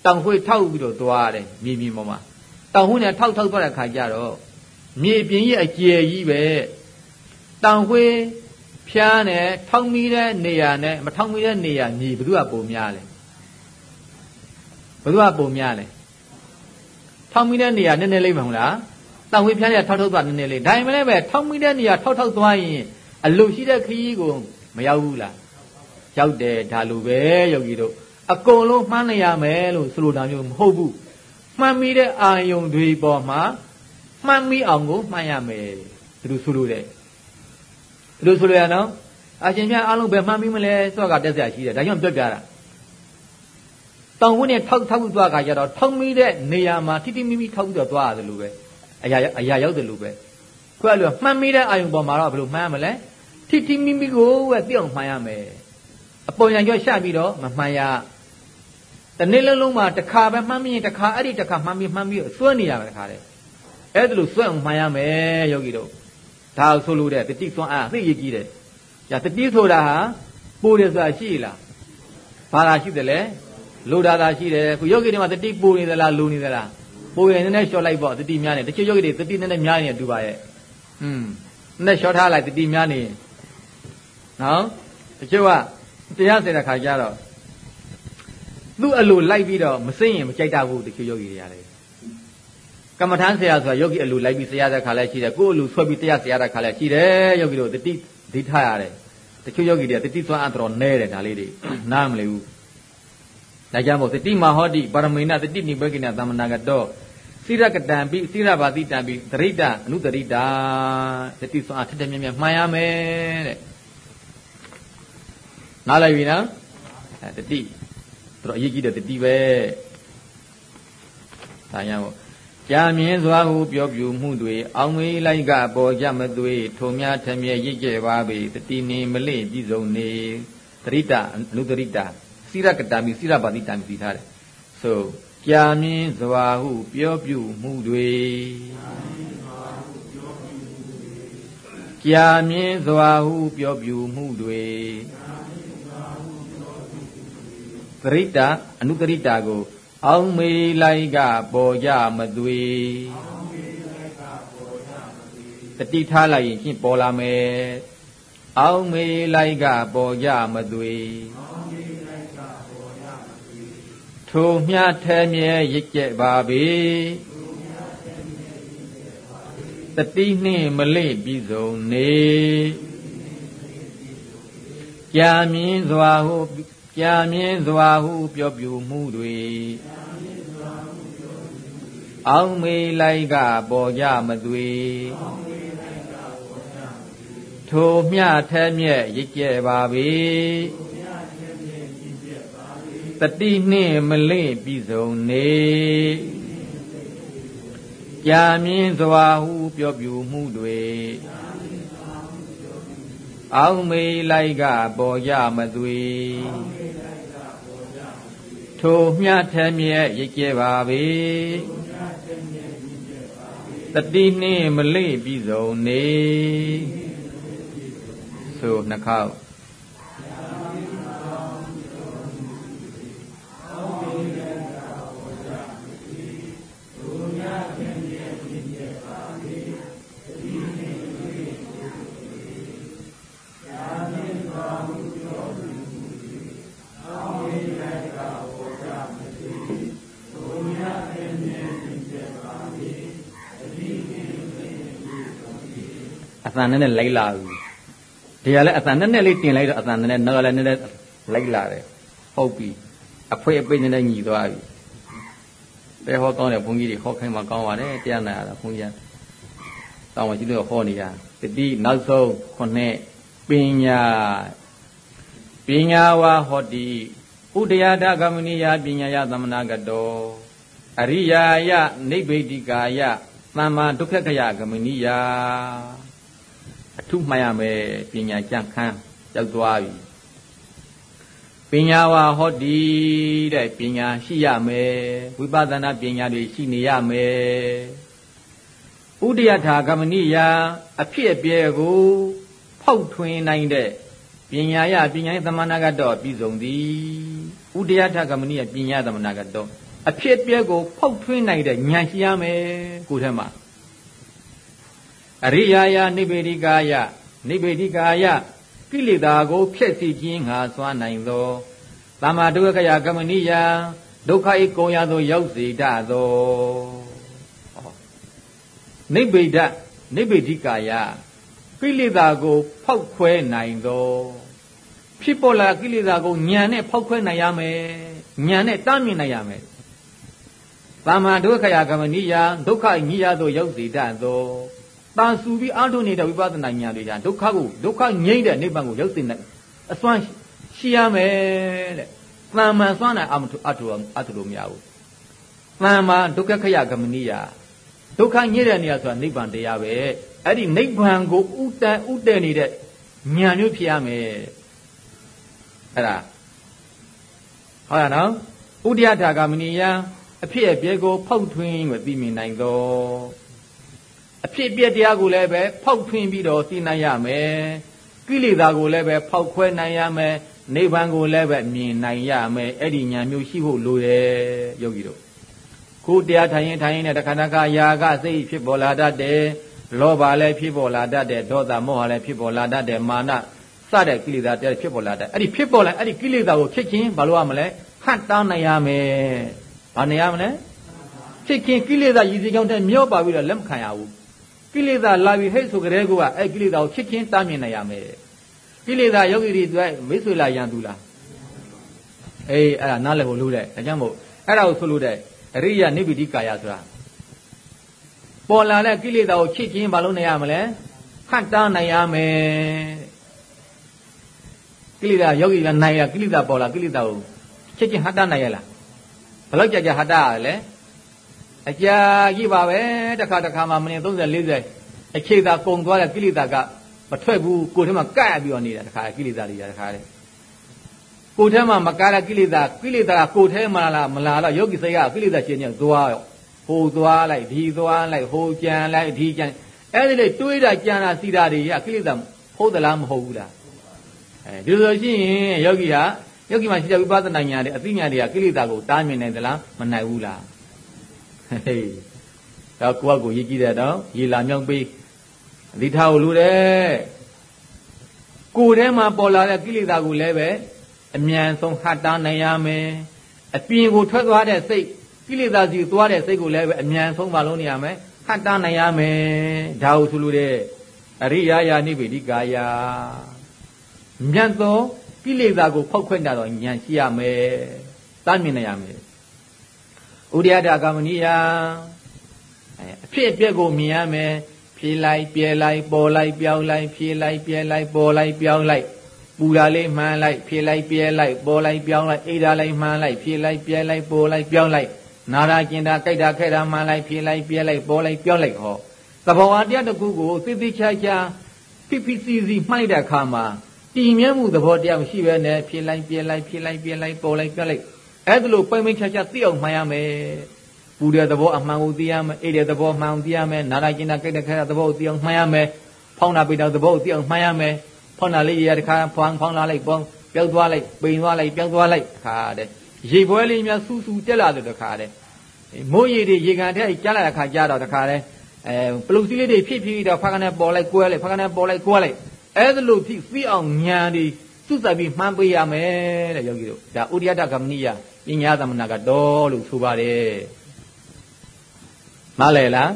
တောင်ခွေထောက်ပြီးတော့သွားတယ်မြေပြင်ပေါ်မှာတောင်ခွေနဲ့ထောက်ထောက်သွားတဲ့ခါကျတော့မြေပြင်ကြီးအကျယ်ကြီးပဲတောင်ခွေ ဖျားနဲ့ထောက်မိတဲ့နေရာနဲ့မထောက်မိတဲ့နေရာညီဘယ်သူကပုံများလဲဘယ်သူကပုံများလဲထောက်မိတဲ့နေရာနည်းနည်းလေးမဟုတ်လားတောင်ခွေဖျားနဲ့ထောက်ထောက်သွားနည်းနည်းလေးဒါမှလည်းပဲထောက်မိတဲ့နေရာထောက်ထောက်သွားရင်အလိုရှိတဲ့ခရီးကိုမရောက်ဘူးလားရောက်တယ်ဒါလိုပဲယောဂီတို့အကုန်လုံးမှန်းနေရမယ်လို့ဆိုလိုတာမျိုးမဟုတ်ဘူးမှန်းမိတဲ့အာယုံတွေပေါ်မှာမှန်းမိအောင်ကိုမှန်းရမယ်သူတို့ဆိုလို တယ်သူတို့ဆိုလိုရနော်အရှင်မြတ်အားလုံးပဲမှန်းမိမလဲဆိုတော့ကတက်စရာရှိတယ်ဒါကြောင့်ပြောပြတာတောင်ဝင်းနဲ့ထောက်ထောက်သွားခါကျတော့ထောက်မိတဲ့နေရာမှာတိတိမိမိထောက်ပြီးတော့သွားရတယ်လို့ပဲအရာအရာရောက်တယ်လို့ပဲခုကလို့မှန်းမိတဲ့အာယုံပေါ်မှာတော့ဘယ်လိုမှန်းရမလဲတိတိမိမိကိုပဲသိအောင်မှန်းရမယ်အပေါ်ရန်ကြောရှပြီးတော့မမှန်ရတနေ့လုံးလုံးမှာတစ်ခါပဲမှန်းမြင်တစ်ခါအဲ့ဒီတစ်ခါမှန်းပြီးမှန်းပြီးစွဲနေရမယ်တစ်ခါလေအဲ့ဒါလို့စွဲအောင်မှန်ရမယ်ယောဂီတို့ ဒါဆိုလို့တဲ့တတိစွမ်းအားသိရကြီးတယ်ကြာတတိဆိုတာဟာပိုးတယ်ဆိုတာရှိလားဘာသာရှိတယ်လဲလိုတာသာရှိတယ်ခုယောဂီတွေမှာတတိပိုးနေသလားလိုနေသလားပိုးရင်နည်းနည်းလျှော့လိုက်ပေါ့တတိများနေတချို့ယောဂီတွေတတိနည်းနည်းများနေတူပါရဲ့อืมနည်းလျှော့ထားလိုက်တတိများနေနော်တတချို့ကတရားစင်တဲ့ခါကျတော့သူ့အလိုလိုက်ပြီးတော့မစိမ့်ရင်မကြိုက်တတ်ဘူးတချို့ယောဂီတွေရတယ် ကမ္မထမ်းဆရာဆိုတာယောဂီအလိုလိုက်ပြီးဆရာတဲ့ခါလည်းရှိတယ်ကိုယ်အလိုဆွဲပြီးတရားဆရာတဲ့ခါလည်းရှိတယ်ယောဂီတို့တတိဒိဋ္ဌရတယ်တချို့ယောဂီတွေကတတိသွမ်းအတော်နဲတယ်ဒါလေးတွေနားမလည်ဘူးဒါကြောင့်မို့တတိမဟောတိပါရမေနတတိနိဘေကိနသမနာကတော့စိရကတံပိစိရဘာတိတံပိသရိတအနုတရိတာတတိသွမ်းအထက်ထမြမြမှန်ရမယ်တဲ့နားလိုက်ပြီနော်အဲတတိတော်အရေးကြီးတဲ့တတိပဲဒါကြောင့် ကြာမြင်စွာဟုပြောပြူမှုတွေအောင်မေးလိုက်ကပေါ်ကြမသွေထုံများထမြဲရစ်ကြပါပေတတိနေမလင့်ပြည်စုံနေတရိတအနုတရိတာစိရကတာမိစိရပါတိတံပြီးထားတယ်ဆိုကြာမြင်စွာဟုပြောပြူမှုတွေကြာမြင်စွာဟုပြောပြူမှုတွေသရိတာအနုတရိတာကို အောင်မေလိုက်ကပေါ်ကြမသွေတတိထားလိုက်ရင်ဖြင့်ပေါ်လာမယ်အောင်မေလိုက်ကပေါ်ကြမသွေထိုမြတ်ထဲမြဲရစ်ကြပါပေတတိနှင့်မလိပြီးစုံနေကြာမြင်စွာဟု ကြာမြင်စွာဟုပြောပြမှုတွေအောင်မေလိုက်ကပေါ်ကြမသွေထိုမြထက်မြက်ရစ်ကြပါပေတတိနှင့်မလင့်ပြီးစုံနေကြာမြင်စွာဟုပြောပြမှုတွေ အောင်မေလိုက်ကပေါ်ကြမသွေထိုမြတ်ထမြဲရစ်ကြပါပေတတိနှင့်မလိပြီးစုံနေဆိုနှခေါ က်အသံနဲ့နဲ့လိုက်လာပြီဒီကလည်းအသံနဲ့နဲ့လေးတင်လိုက်တော့အသံနဲ့နဲ့နောက်ကလည်းနဲ့နဲ့လိုက်လာတယ်ဟုတ်ပြီအဖွဲအပိနဲ့နဲ့ညီသွားပြီတဲဟောကောင်းတဲ့ဘုန်းကြီးတွေဟောခိုင်းမှကောင်းပါတယ်တရားနာရတာဘုန်းကြီးတောင်းမှရှိလို့ဟောနေတာတတိနောက်ဆုံးခုနှစ်ပညာပညာဝါဟောတိဥဒယတာကမဏိယပညာယသမနာကတောအရိယာယနိဗ္ဗေတိကာယသမ္မာဒုက္ခကယကမဏိယအ ထုမှတ်ရမယ်ပညာကြံ့ခန်းရောက်သွားပြီပညာဝါဟောဒီတဲ့ပညာရှိရမယ်ဝိပဿနာပညာတွေရှိနေရမယ်ဥဒယထာကမဏိယအဖြစ်အပျဲကိုဖောက်ထွင်းနိုင်တဲ့ပညာယပညာသမဏကတော့ပြည်စုံသည်ဥဒယထာကမဏိယပညာသမဏကတော့အဖြစ်အပျဲကိုဖောက်ထွင်းနိုင်တဲ့ဉာဏ်ရှိရမယ်ကိုယ်ထဲမှာ အရိယာယနိဗ္ဗေဒိကာယနိဗ္ဗေဒိကာယကိလေသာကိုဖျက်ဆီးခြင်းငါစွမ်းနိုင်သောသမ္မာဒုက္ခယကမဏိယဒုက္ခဤကုံရသို့ရောက်စေတတ်သောနိဗ္ဗေဒနိဗ္ဗေဒိကာယကိလေသာကို ဖောက်ခွဲနိုင်သောဖြစ်ပေါ်လာကိလေသာကိုဉာဏ်နဲ့ဖောက်ခွဲနိုင်ရမယ်ဉာဏ်နဲ့တားမြင်နိုင်ရမယ်သမ္မာဒုက္ခယကမဏိယဒုက္ခညိယသို့ရောက်စေတတ်သော တန်ဆူပြီးအားထုတ်နေတဲ့ဝိပဿနာဉာဏ်တွေဟာဒုက္ခကိုဒုက္ခငြိမ့်တဲ့နိဗ္ဗာန်ကိုရောက်စေတဲ့အစွမ်းရှိရမယ်တဲ့။တန်မှန်စွမ်းနိုင်အမထုအထုအထုလို့မရဘူး။တန်မှန်ဒုက္ခခယကမဏိယဒုက္ခညစ်တဲ့နေရာဆိုတာနိဗ္ဗာန်တရားပဲ။အဲ့ဒီနိဗ္ဗာန်ကိုဥတန်ဥတည်နေတဲ့ဉာဏ်မျိုးဖြစ်ရမယ်။အဲ့ဒါဟုတ်ရနော်။ဥဒိယထာကမဏိယအဖြစ်အပျက်ကိုဖောက်ထွင်းမသိမြင်နိုင်သော အဖြစ်ပြက်တရားကိုလည်းပဲဖောက်ထွင်းပြီးတော့သိနိုင်ရမယ်ကိလေသာကိုလည်းပဲဖောက်ခွဲနိုင်ရမယ်နိဗ္ဗာန်ကိုလည်းပဲမြင်နိုင်ရမယ်အဲ့ဒီဉာဏ်မျိုးရှိဖို့လိုတယ်ယောဂီတို့ခုတရားထိုင်ရင်ထိုင်ရင်နဲ့တခါတခါယာကစိတ်ဖြစ်ပေါ်လာတတ်တယ်လောဘလည်းဖြစ်ပေါ်လာတတ်တယ်ဒေါသမောဟလည်းဖြစ်ပေါ်လာတတ်တယ်မာနစတဲ့ကိလေသာတရားဖြစ်ပေါ်လာတဲ့အဲ့ဒီဖြစ်ပေါ်လာအဲ့ဒီကိလေသာကိုဖြစ်ချင်းဘာလို့ရမလဲဟတ်တားနိုင်ရမယ်ဘာနိုင်ရမလဲဖြစ်ချင်းကိလေသာရည်စည်ကြောင်းတဲ့မျောပါပြီးတော့လက်မခံရဘူး ကိလေသာလာပြီးဟဲ့ဆိုကြတဲ့ကောအဲ့ကိလေသာကိုဖြစ်ချင်းတားမြင်နိုင်ရမယ်ကိလေသာယောဂီတွေတွေ့မိတ်ဆွေလာရန်သူလားအေးအဲ့ဒါနားလည်ဖို့လို့တဲ့ဒါကြောင့်မို့အဲ့ဒါကိုဆိုလို့တဲ့အရိယနိဗ္ဗိဒိကာယဆိုတာပေါ်လာတဲ့ကိလေသာကိုချစ်ချင်းဘာလို့နိုင်ရမလဲဟတ်တားနိုင်ရမယ်ကိလေသာယောဂီကနိုင်ရကိလေသာပေါ်လာကိလေသာကိုချစ်ချင်းဟတ်တားနိုင်ရလားဘယ်လောက်ကြာကြာဟတ်တားရလဲ အကြာကြီးပါပဲတစ်ခါတစ်ခါမှမိနစ်30 40အခြေသာကုံသွားတဲ့ကိလေသာကမထွက်ဘူးကိုယ်ထဲမှာကပ်ပြီးတော့နေတာတစ်ခါကိလေသာတွေတခါလေကိုယ်ထဲမှာမကားတဲ့ကိလေသာကိလေသာကကိုယ်ထဲမှာလားမလာတော့ယောဂီစိတ်ကကိလေသာရှင်ညသွားရောဟိုသွားလိုက်ဒီသွားလိုက်ဟိုကြံလိုက်ဒီကြံအဲ့ဒီလေတွေးတာကြံတာစီတာတွေရကိလေသာဟုတ်သလားမဟုတ်ဘူးလားအဲဒီလိုရှိရင်ယောဂီဟာယောဂီမှာရှိတဲ့ဝိပဿနာဉာဏ်တွေအသိဉာဏ်တွေကကိလေသာကိုတားမြင်နိုင်သလားမနိုင်ဘူးလား ဟေးတော့ကိုယ့်ကိုရည်ကြည့်တဲ့တော့ရေလာမြောင်းပေးဒီထားကိုလူတဲ့ကိုယ်ထဲမှာပေါ်လာတဲ့ကိလေသာကိုလည်းပဲအမြန်ဆုံးဟတ်တားနိုင်ရမယ်အပြင်ကိုထွက်သွားတဲ့စိတ်ကိလေသာစီသွားတဲ့စိတ်ကိုလည်းပဲအမြန်ဆုံးမလုပ်နေရမယ်ဟတ်တားနိုင်ရမယ်ဒါကိုဆိုလိုတဲ့အရိယာယာနိဗ္ဗိဒိကာယမြတ်သောကိလေသာကိုဖောက်ခွင့်တာတော့ဉာဏ်ရှိရမယ်တားမြင်နိုင်ရမယ် ဥဒိယတကမဏိယအဖြစ်အပျက်ကိုမြင်ရမယ်ဖြေလိုက်ပြဲလိုက်ပေါ်လိုက်ပြောင်းလိုက်ဖြေလိုက်ပြဲလိုက်ပေါ်လိုက်ပြောင်းလိုက်ပူတာလေးမှန်းလိုက်ဖြေလိုက်ပြဲလိုက်ပေါ်လိုက်ပြောင်းလိုက်အိဒါလိုက်မှန်းလိုက်ဖြေလိုက်ပြဲလိုက်ပေါ်လိုက်ပြောင်းလိုက်နာရာကျင်တာကြိုက်တာခဲတာမှန်းလိုက်ဖြေလိုက်ပြဲလိုက်ပေါ်လိုက်ပြောင်းလိုက်ဟောသဘောဝတရားတစ်ခုကိုသိသိချာချာဖိဖိစီစီမှိုက်တဲ့အခါမှာတည်မြဲမှုသဘောတရားမရှိဘဲနဲ့ဖြေလိုက်ပြဲလိုက်ဖြေလိုက်ပြဲလိုက်ပေါ်လိုက်ပြောင်းလိုက် အဲ့ဒါလိုပိမ့်ပိမ့်ချာချာသိအောင်မှန်ရမယ်ပူတဲ့သဘောအမှန်ကိုသိရမယ်အိတဲ့သဘောမှန်ကိုသိရမယ်နာရာကျင်တာကြိုက်တဲ့ခဲတာသဘောကိုသိအောင်မှန်ရမယ်ဖောင်းတာပိတာသဘောကိုသိအောင်မှန်ရမယ်ဖောင်းတာလေးရတခါဖောင်းဖောင်းလာလိုက်ပေါင်းပြောက်သွားလိုက်ပိန်သွားလိုက်ပြောက်သွားလိုက်ခါတဲ့ရေပွဲလေးများစူးစူးတက်လာတဲ့တခါတဲ့မိုးရေတွေရေကန်တဲ့ကြားလာတဲ့ခါကြားတော့တခါတဲ့အဲပလုစီလေးတွေဖြစ်ဖြစ်တော့ဖခနဲ့ပေါ်လိုက်ကွဲလိုက်ဖခနဲ့ပေါ်လိုက်ကွဲလိုက်အဲ့ဒါလို့ဖြစ်ပြီးအောင်ညာဒီစုစပ်ပြီးမှန်းပေးရမယ်တဲ့ယောဂီတို့ဒါဥဒိယတကမဏိယ ပညာသမဏကတော့လို့ဆိုပါတယ်နားလည်လား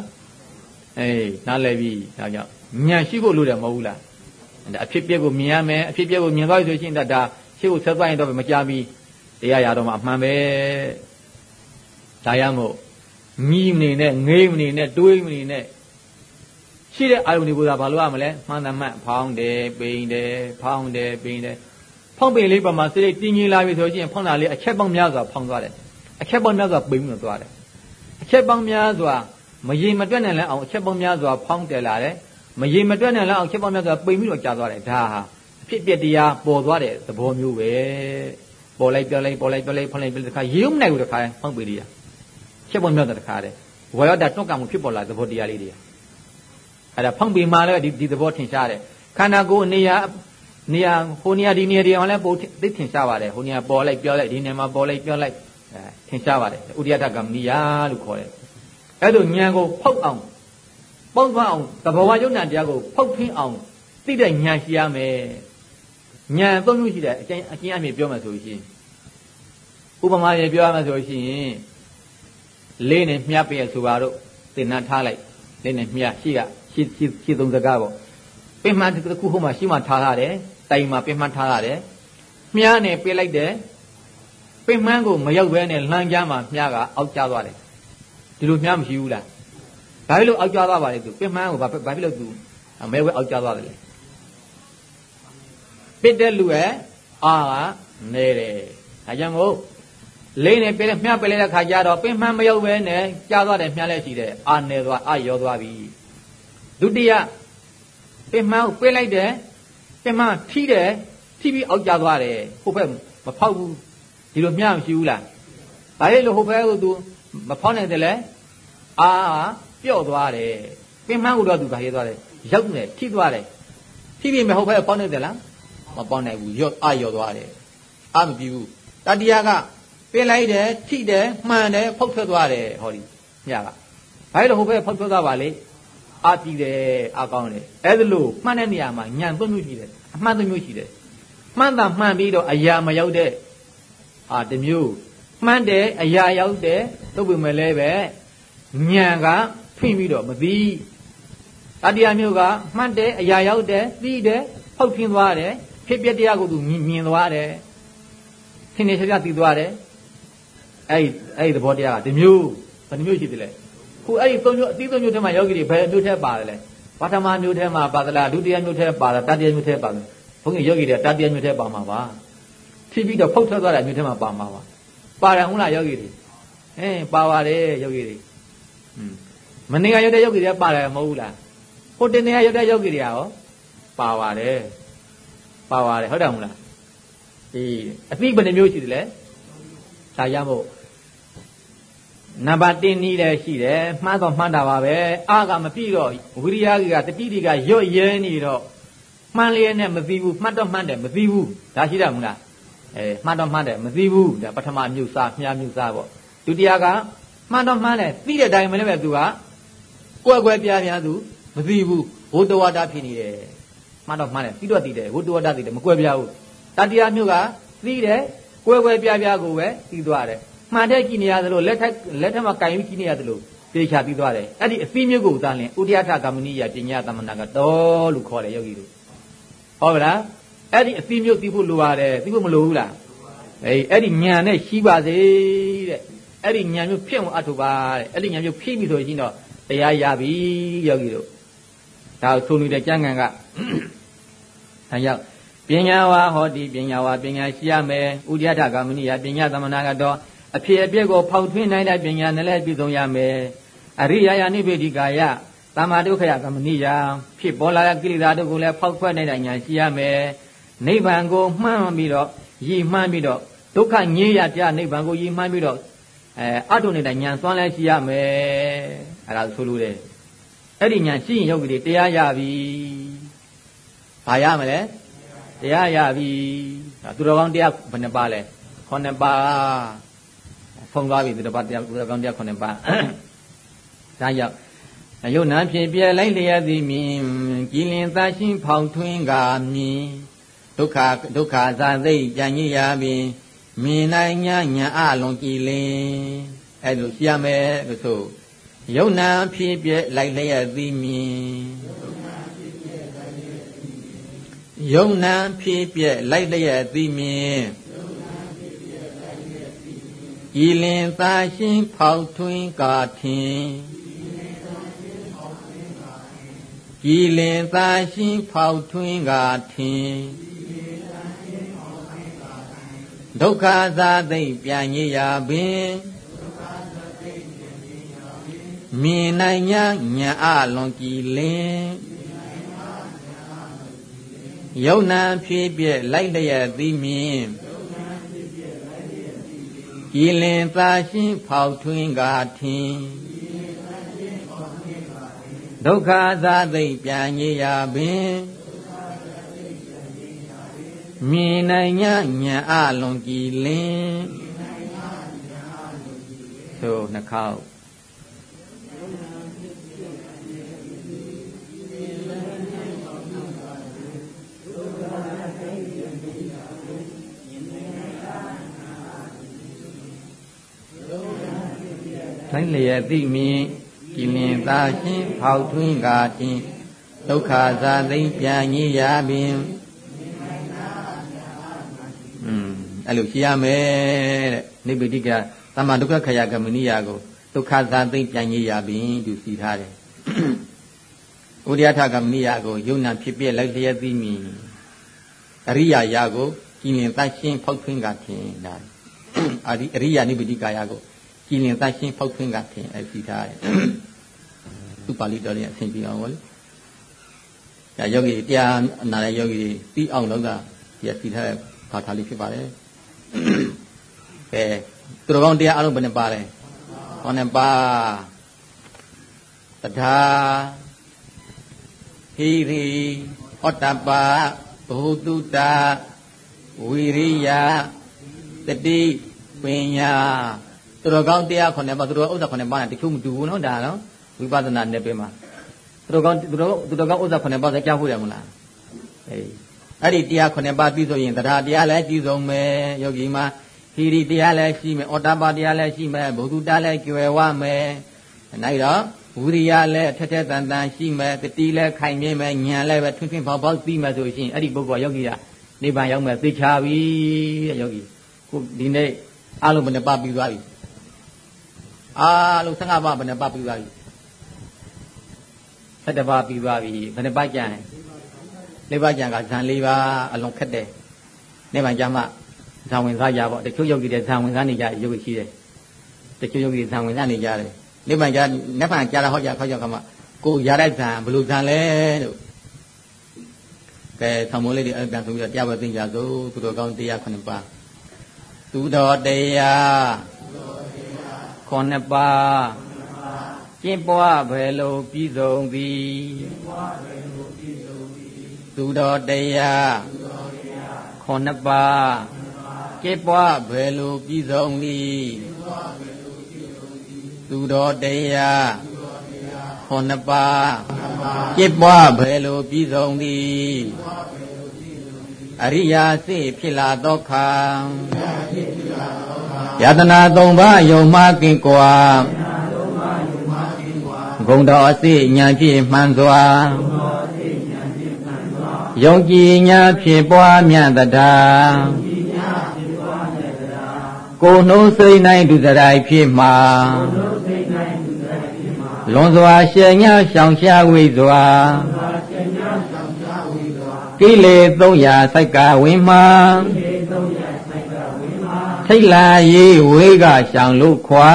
အေးနားလည်ပြီဒါကြောင့်ဉာဏ်ရှိဖို့လိုတယ်မဟုတ်ဘူးလားဒါအဖြစ်ပြက်ကိုမြင်ရမယ်အဖြစ်ပြက်ကိုမြင်သွားပြီဆိုရှင်ဒါရှေ့ကိုဆက်သွားရင်တော့မကြမီတရားရတော့မှအမှန်ပဲဒါရမို့မြည်မနေနဲ့ငေးမနေနဲ့တွေးမနေနဲ့ရှိတဲ့အာယုန်တွေကိုသာဘာလို့ရမလဲမှန်တယ်မှန်ဖောင်းတယ်ပိန်တယ်ဖောင်းတယ်ပိန်တယ် ဖောင်းပိန်လေးပါမှာစိတ်တင်းကြီးလာပြီဆိုရင်ဖောင်းတာလေးအချက်ပေါင်းများစွာဖောင်းသွားတယ်အချက်ပေါင်းများစွာပိန်ပြီးတော့သွားတယ်အချက်ပေါင်းများစွာမရေမတွက်နိုင်လဲအောင်အချက်ပေါင်းများစွာဖောင်းတယ်လာတယ်မရေမတွက်နိုင်လဲအောင်အချက်ပေါင်းများစွာပိန်ပြီးတော့ကြာသွားတယ်ဒါဟာအဖြစ်ပြက်တရားပေါ်သွားတဲ့သဘောမျိုးပဲပေါ်လိုက်ပြောလိုက်ပေါ်လိုက်ပြောလိုက်ဖောင်းလိုက်ပြောလိုက်တခါရေုံမနိုင်ဘူးတခါဖောင်းပိန်လေးချက်ပေါင်းများစွာတခါတဲ့ဝါရဒတွန့်ကံမှုဖြစ်ပေါ်လာသဘောတရားလေးတွေအဲ့ဒါဖောင်းပိန်မှာလည်းဒီဒီသဘောထင်ရှားတယ်ခန္ဓာကိုယ်နေရာ နေရာဟိုနေရာဒီနေရာတွေအောင်လည်းပိုသိထင်ရှားပါတယ်ဟိုနေရာပေါ်လိုက်ပြောလိုက်ဒီနေရာမှာပေါ်လိုက်ပြောလိုက်အဲထင်ရှားပါတယ်ဥဒိယတကမဏိယလို့ခေါ်တယ်အဲ့လိုဉာဏ်ကိုဖောက်အောင်ပေါက်သွားအောင်သဘောဝယုံနာတရားကိုဖောက်ဖင်းအောင်သိတဲ့ဉာဏ်ရှိရမယ်ဉာဏ်သုံးမျိုးရှိတယ်အကျဉ်းအကျဉ်းအမြင်ပြောမှဆိုရှင်ဥပမာရေပြောရမှဆိုရှင်လေးနဲ့မြတ်ပြည့်ဆိုပါတော့တင်နာထားလိုက်လေးနဲ့မြတ်ရှိကရှိရှိရှိသုံးစကားပေါ့ပင်မှန်တစ်ခုဟိုမှာရှိမှထားရတယ် တိုင်မှာပင်မှန်ထားရတယ်မြားနဲ့ပြလိုက်တယ်ပင်မှန်းကိုမရောက်ဘဲနဲ့လှမ်းကြမှာမြားကအောက်ကျသွားတယ်ဒီလိုမြားမရှိဘူးလားဘာဖြစ်လို့အောက်ကျသွားပါလဲသူပင်မှန်းကိုဘာဘာဖြစ်လို့သူမဲဝဲအောက်ကျသွားတယ်လဲပစ်တဲ့လူရဲ့အာကနေတယ်ဒါကြောင့်မို့လိမ့်နေပြတဲ့မြပြလိုက်တဲ့ခါကျတော့ပင်မှန်မရောက်ပဲနဲ့ကြားသွားတယ်မြလည်းရှိတယ်အာနေသွားအာရောသွားပြီဒုတိယပင်မှန်ကိုပြလိုက်တယ် ပင်မှန်ထိတယ်ထိပြီးအောက်ကျသွားတယ်ဟိုဘက်မဖောက်ဘူးဒီလိုမျှမရှိဘူးလားဘာလဲလို့ဟိုဘက်ကိုသူမဖောက်နိုင်တယ်လေအာပြော့သွားတယ်ပင်မှန်ကိုတော့သူဘာရေးသွားတယ်ရောက်နေထိသွားတယ်ထိပြီးမဟုတ်ဘက်ဖောက်နိုင်တယ်လားမပေါက်နိုင်ဘူးရော့အာရော့သွားတယ်အာမပြီးဘူးတတိယကပင်လိုက်တယ်ထိတယ်မှန်တယ်ဖုတ်ထွက်သွားတယ်ဟောဒီညကဘာလို့ဟိုဘက်ဖုတ်ထွက်သွားပါလေ အာပြီးတယ်အာကောင်းတယ်အဲ့ဒါလို့မှန်တဲ့နေရာမှာညံသွတ်မှုရှိတယ်ခအမှန်တစ်မျိုးရှိတယ်မှန်တာမှန်ပြီးတော့အရာမရောက်တဲ့အာတစ်မျိုးမှန်တယ်အရာရောက်တယ်သို့ပေမဲ့လည်းပဲဉာဏ်ကဖိပြီးတော့မသိတတိယမျိုးကမှန်တယ်အရာရောက်တယ်သိတယ်ဖောက်ထင်းသွားတယ်ဖြစ်ပြတရားကိုသူမြင်သွားတယ်သင်နေချက်ပြသိသွားတယ်အဲ့ဒီအဲ့ဒီသဘောတရားကဒီမျိုးဘယ်နှမျိုးရှိသလဲ ခုအဲ့ဒီသုံးမျိုးအသီးသုံးမျိုးထဲမှာယောဂီတွေဘယ်မျိုးထဲပါတယ်လဲပထမမျိုးထဲမှာပါသလားဒုတိယမျိုးထဲပါလားတတိယမျိုးထဲပါလားဘုန်းကြီးယောဂီတွေတတိယမျိုးထဲပါမှာပါဖြစ်ပြီးတော့ဖုတ်ထွက်သွားတဲ့မျိုးထဲမှာပါမှာပါပါတယ်ဟုတ်လားယောဂီတွေအင်းပါပါတယ်ယောဂီတွေอืมမနေ့ကရောက်တဲ့ယောဂီတွေပါတယ်မဟုတ်ဘူးလားဟိုတနေ့ကရောက်တဲ့ယောဂီတွေရောပါပါတယ်ပါပါတယ်ဟုတ်တယ်မဟုတ်လားအေးအသိဘယ်နှမျိုးရှိသလဲဒါရမို့ နံပါတ်1နည်းလည်းရှိတယ်မှားတော့မှန်တာပါပဲအာကမပြည့်တော့ဝိရိယကတတိတိကရွတ်ရဲနေတော့မှန်လျက်နဲ့မသိဘူးမှတ်တော့မှန်တယ်မသိဘူးဒါရှိတယ်မလားအဲမှတ်တော့မှန်တယ်မသိဘူးဒါပထမမြုပ်စားမြားမြုပ်စားပေါ့ဒုတိယကမှန်တော့မှန်တယ်သိတဲ့အတိုင်းမလည်းပဲသူကကွက်ကွက်ပြားပြားသူမသိဘူးဘုဒ္ဓဝါဒဖြစ်နေတယ်မှန်တော့မှန်တယ်သိတော့သိတယ်ဘုဒ္ဓဝါဒသိတယ်မကွက်ပြားဘူးတတိယမြုပ်ကသိတယ်ကွယ်ကွယ်ပြားပြားကိုပဲသိသွားတယ် မှန်တဲ့ကြည့်နေရသလိုလက်ထက်လက်ထက်မှာကင်ယူကြည့်နေရသလိုပြေချပြီးသွားတယ်အဲ့ဒီအသိမျိုးကိုသာလင်ဥဒိယထကမဏိယပညာသမဏကတော်လို့ခေါ်တယ်ယောဂီတို့ဟုတ်ပါလားအဲ့ဒီအသိမျိုးသိဖို့လိုရတယ်သိဖို့မလိုဘူးလားအေးအဲ့ဒီဉာဏ်နဲ့ရှိပါစေတဲ့အဲ့ဒီဉာဏ်မျိုးဖြစ်အောင်အထုပါတဲ့အဲ့ဒီဉာဏ်မျိုးဖြည့်ပြီဆိုရင်တော့တရားရပြီယောဂီတို့ဒါဆိုနေတဲ့ကျမ်းဂန်ကအဲကြောင့်ပညာဝါဟောတိပညာဝါပညာရှိရမယ်ဥဒိယထကမဏိယပညာသမဏကတော့ အဖြစ်အပျက်ကိုဖောက်ထွင်းနိုင်တဲ့ပညာနဲ့လည်းပြည့်စုံရမယ်အရိယာယာနိဗ္ဗေဒိကာယသမ္မာဒုက္ခယကမဏိယဖြစ်ပေါ်လာတဲ့ကိလေသာတို့ကိုလည်းဖောက်ခွဲနိုင်တဲ့ဉာဏ်ရှိရမယ်နိဗ္ဗာန်ကိုမှန်းပြီးတော့ရည်မှန်းပြီးတော့ဒုက္ခငြိမ်းရကြနိဗ္ဗာန်ကိုရည်မှန်းပြီးတော့အဲအထုနေတဲ့ဉာဏ်စွမ်းလည်းရှိရမယ်အဲ့ဒါဆိုလိုတယ်အဲ့ဒီဉာဏ်ရှိရင်ယောဂီတွေတရားရပြီဘာရမလဲတရားရပြီသူတော်ကောင်းတရားဘယ်နှပါလဲခုနှစ်ပါ ဖုံသွားပြီသူတော်တရားသူတော်ကောင်းတရားခုနှစ်ပါဒါကြောင့်ယုတ်နာဖြင့်ပြဲလိုက်လျက်သည်မြင်ကြည်လင်သာရှင်းဖောင်ထွင်းကမြင်ဒုက္ခဒုက္ခသာသိကြံ့ရပြီမြင်နိုင်ညာညာအလုံးကြည်လင်အဲ့လိုရှိရမယ်လို့ဆိုယုတ်နာဖြင့်ပြဲလိုက်လျက်သည်မြင်ယုံနာဖြည့်ပြက်လိုက်လျက်သိမြင် ဤလင်သာရှင်းဖောက်ထွင်းကာထင်ဤလင်သာရှင်းဖောက်ထွင်းကာထင်ဒုက္ခသာသိပြန်ရရာပင်မြင်နိုင်ညာညာအလွန်ကြည်လင်ယုံနာဖြည့်ပြက်လိုက်လျက်သိမြင် ကြည်လင်သာရှင်းဖောက်ထွင်းကားထင်ဒုက္ခသာသိပြန်ရရာပင်မြင်နိုင်ညာညာအလွန်ကြည်လင်သို့နှခေါ ဆိုင်လျက်သိမြင်ကြည်လင်သာရှင်းဖောက်ထွင်းကာတင်ဒုက္ခသာသိပြန်ညည်ရပင်อืมအဲ့လိုရှိရမယ်တဲ့နိဗ္ဗတိကသမ္မာဒုက္ခခယကမဏိယကိုဒုက္ခသာသိပြန်ညည်ရပင်သူစီထားတယ်ဥဒိယထကမဏိယကိုယုံနာဖြစ်ပြလိုက်လျက်သိမြင်အရိယာယာကိုကြည်လင်သရှင်းဖောက်ထွင်းကာတင်ဒါအရိအရိယာနိဗ္ဗတိကာယကို ကြည်လင်သရှင်းဖောက်ထွင်းကထင်အစီထားတယ်သူပါဠိတော်လေးအဆင်ပြေအောင်ဗောလေဒါယောဂီတရားနာတဲ့ယောဂီပြီးအောင်တော့ကဒီအစီထားတဲ့ဘာသာလေးဖြစ်ပါတယ်ကဲသူတော်ကောင်းတရားအလုံးဘယ်နှပါလဲဟောနှစ်ပါတထာဟိရိဩတ္တပဘုတုတဝိရိယတတိပညာ သူတော်ကောင်းတရားခုနှစ်ပါးသူတော်ဥစ္စာခုနှစ်ပါးနဲ့တချို့မတူဘူးနော်ဒါနော်ဝိပဿနာနယ်ပင်မှာသူတော်ကောင်းသူတော်သူတော်ကောင်းဥစ္စာခုနှစ်ပါးဆိုကြားဖို့ရမလားအေးအဲ့ဒီတရားခုနှစ်ပါးပြီးဆိုရင်တရားတရားလည်းကြီးဆုံးမယ်ယောဂီမှာဟီရီတရားလည်းရှိမယ်ဩတ္တပတရားလည်းရှိမယ်ဘုသူတလည်းကျွယ်ဝမယ်နိုင်တော့ဝိရိယလည်းထက်ထက်တန်တန်ရှိမယ်တတိလည်းခိုင်မြဲမယ်ဉာဏ်လည်းပဲထွန်းထွန်းပေါက်ပေါက်ပြီးမယ်ဆိုရှင်အဲ့ဒီပုဂ္ဂိုလ်ယောဂီကနိဗ္ဗာန်ရောက်မယ်သိချပြီတဲ့ယောဂီခုဒီနေ့အလုံးဘယ်နှပါပြီးသွားပြီ အားလုံး15ပါးဘယ်နှပါပြီးသွားပြီ17ပါးပြီးသွားပြီဘယ်နှပါကြံလေးပါကြံကဇန်၄ပါးအလုံးခက်တယ်နိဗ္ဗာန်ကြမှာဇံဝင်စားကြပေါ့တချို့ယောဂီတွေဇံဝင်စားနေကြရုပ်ရှိတယ်တချို့ယောဂီဇံဝင်စားနေကြတယ်နိဗ္ဗာန်ကြနိဗ္ဗာန်ကြတာဟောကြခေါက်ကြခမကိုရတဲ့ဇံဘလို့ဇံလဲလို့ကဲသံမိုးလေးတွေအဲ့ဒါဆိုပြီးတော့တရားဝဲသိကြစို့သူတော်ကောင်းတရားခုနှစ်ပါးသူတော်တရား ခုနှစ်ပါးကျင့်ပွားဘယ်လိုပြီးဆုံးသည်သူတော်တရားခုနှစ်ပါးကျင့်ပွားဘယ်လိုပြီးဆုံးသည်သူတော်တရားခုနှစ်ပါးကျင့်ပွားဘယ်လိုပြီးဆုံးသည်အရိယာစိဖြစ်လာသောခါ ယတနာသုံးပါးယုံမှကင်ကွာဂုံတော်အစိညာဖြင့်မှန်စွာယုံကြည်ညာဖြင့်ပွားမြတ်တတာကိုနှုံးစိတ်နိုင်ဒုစရိုက်ဖြစ်မှာလွန်စွာရှေညာရှောင်ရှားဝိစွာကိလေ300စိုက်ကဝင်းမှာ ထိတ်လာရေးဝေးကရှောင်လို့ခွာ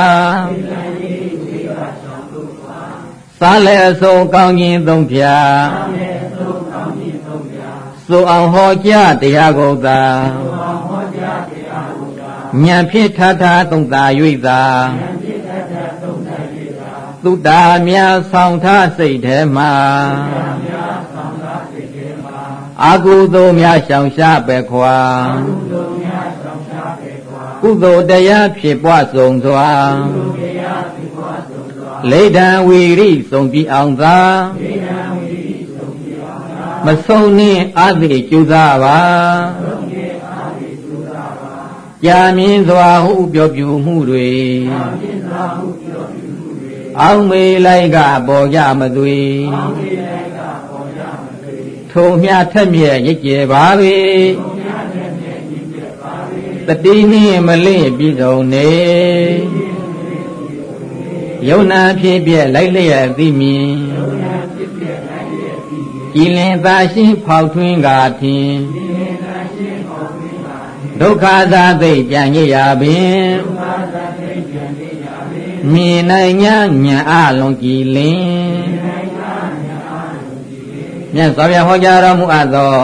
စားလဲအစုံကောင်းခြင်းသုံးဖြာဆိုအောင်ဟောကြားတရားကုန်သာဉာဏ်ဖြင့်ထထသုံးသာ၍သာသုတ္တာများဆောင်ထားစိတ်ထဲမှာအာကုသိုလ်များရှောင်ရှားပဲခွာ ကုသိုလ်တရားဖြစ်ပွားဆုံးစွာလိဒံဝီရိဆုံးပြီးအောင်သာမဆုံးနှင်းအသိကျူစားပါကြာမြင်စွာဟုပြောပြမှုတွေအောင်မေလိုက်ကပေါ်ကြမသွေထုံမြထက်မြဲရစ်ကြပါပေ တတိနှင်းမလင့်ပြည်စုံနေယုံနာဖြစ်ပြက်လိုက်လျက်သိမြင်ကြည်လင်သာရှင်းဖောက်ထွင်းကားဖြင့်ဒုက္ခသာသိပြန်ရရပင်မြင်နိုင်냐ညာအလုံးကြည်လင်မြတ်စွာဘုရားဟောကြားတော်မူအပ်သော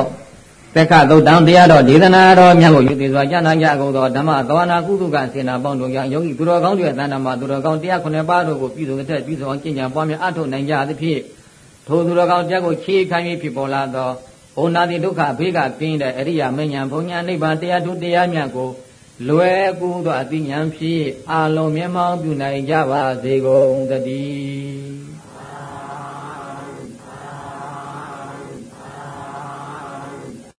သက္ကသုတ်တံတရားတော်ဒေသနာတော်မြတ်ကိုယူသည်စွာကျမ်းသာကြကုန်သောဓမ္မသောနာကုသကစေနာပေါင်းတို့ကြောင့်ယောဂီသူတော်ကောင်းတွေသန္တာမှာသူတော်ကောင်းတရားခုနှစ်ပါးတို့ကိုပြည်စုံတဲ့ပြည်စုံအောင်ကျင့်ကြံပွားများအထောက်နိုင်ကြသဖြင့်ထိုသူတော်ကောင်းတရားကိုခြေခံ၍ဖြစ်ပေါ်လာသောဘုံနာတိဒုက္ခဘေးကကင်းတဲ့အရိယာမဉ္ဇဉ်ဘုံညာနိဗ္ဗာန်တရားထုတရားမြတ်ကိုလွယ်ကူသောအသိဉာဏ်ဖြင့်အာလုံးမျက်မှောက်ပြုနိုင်ကြပါစေကုန်သတည်း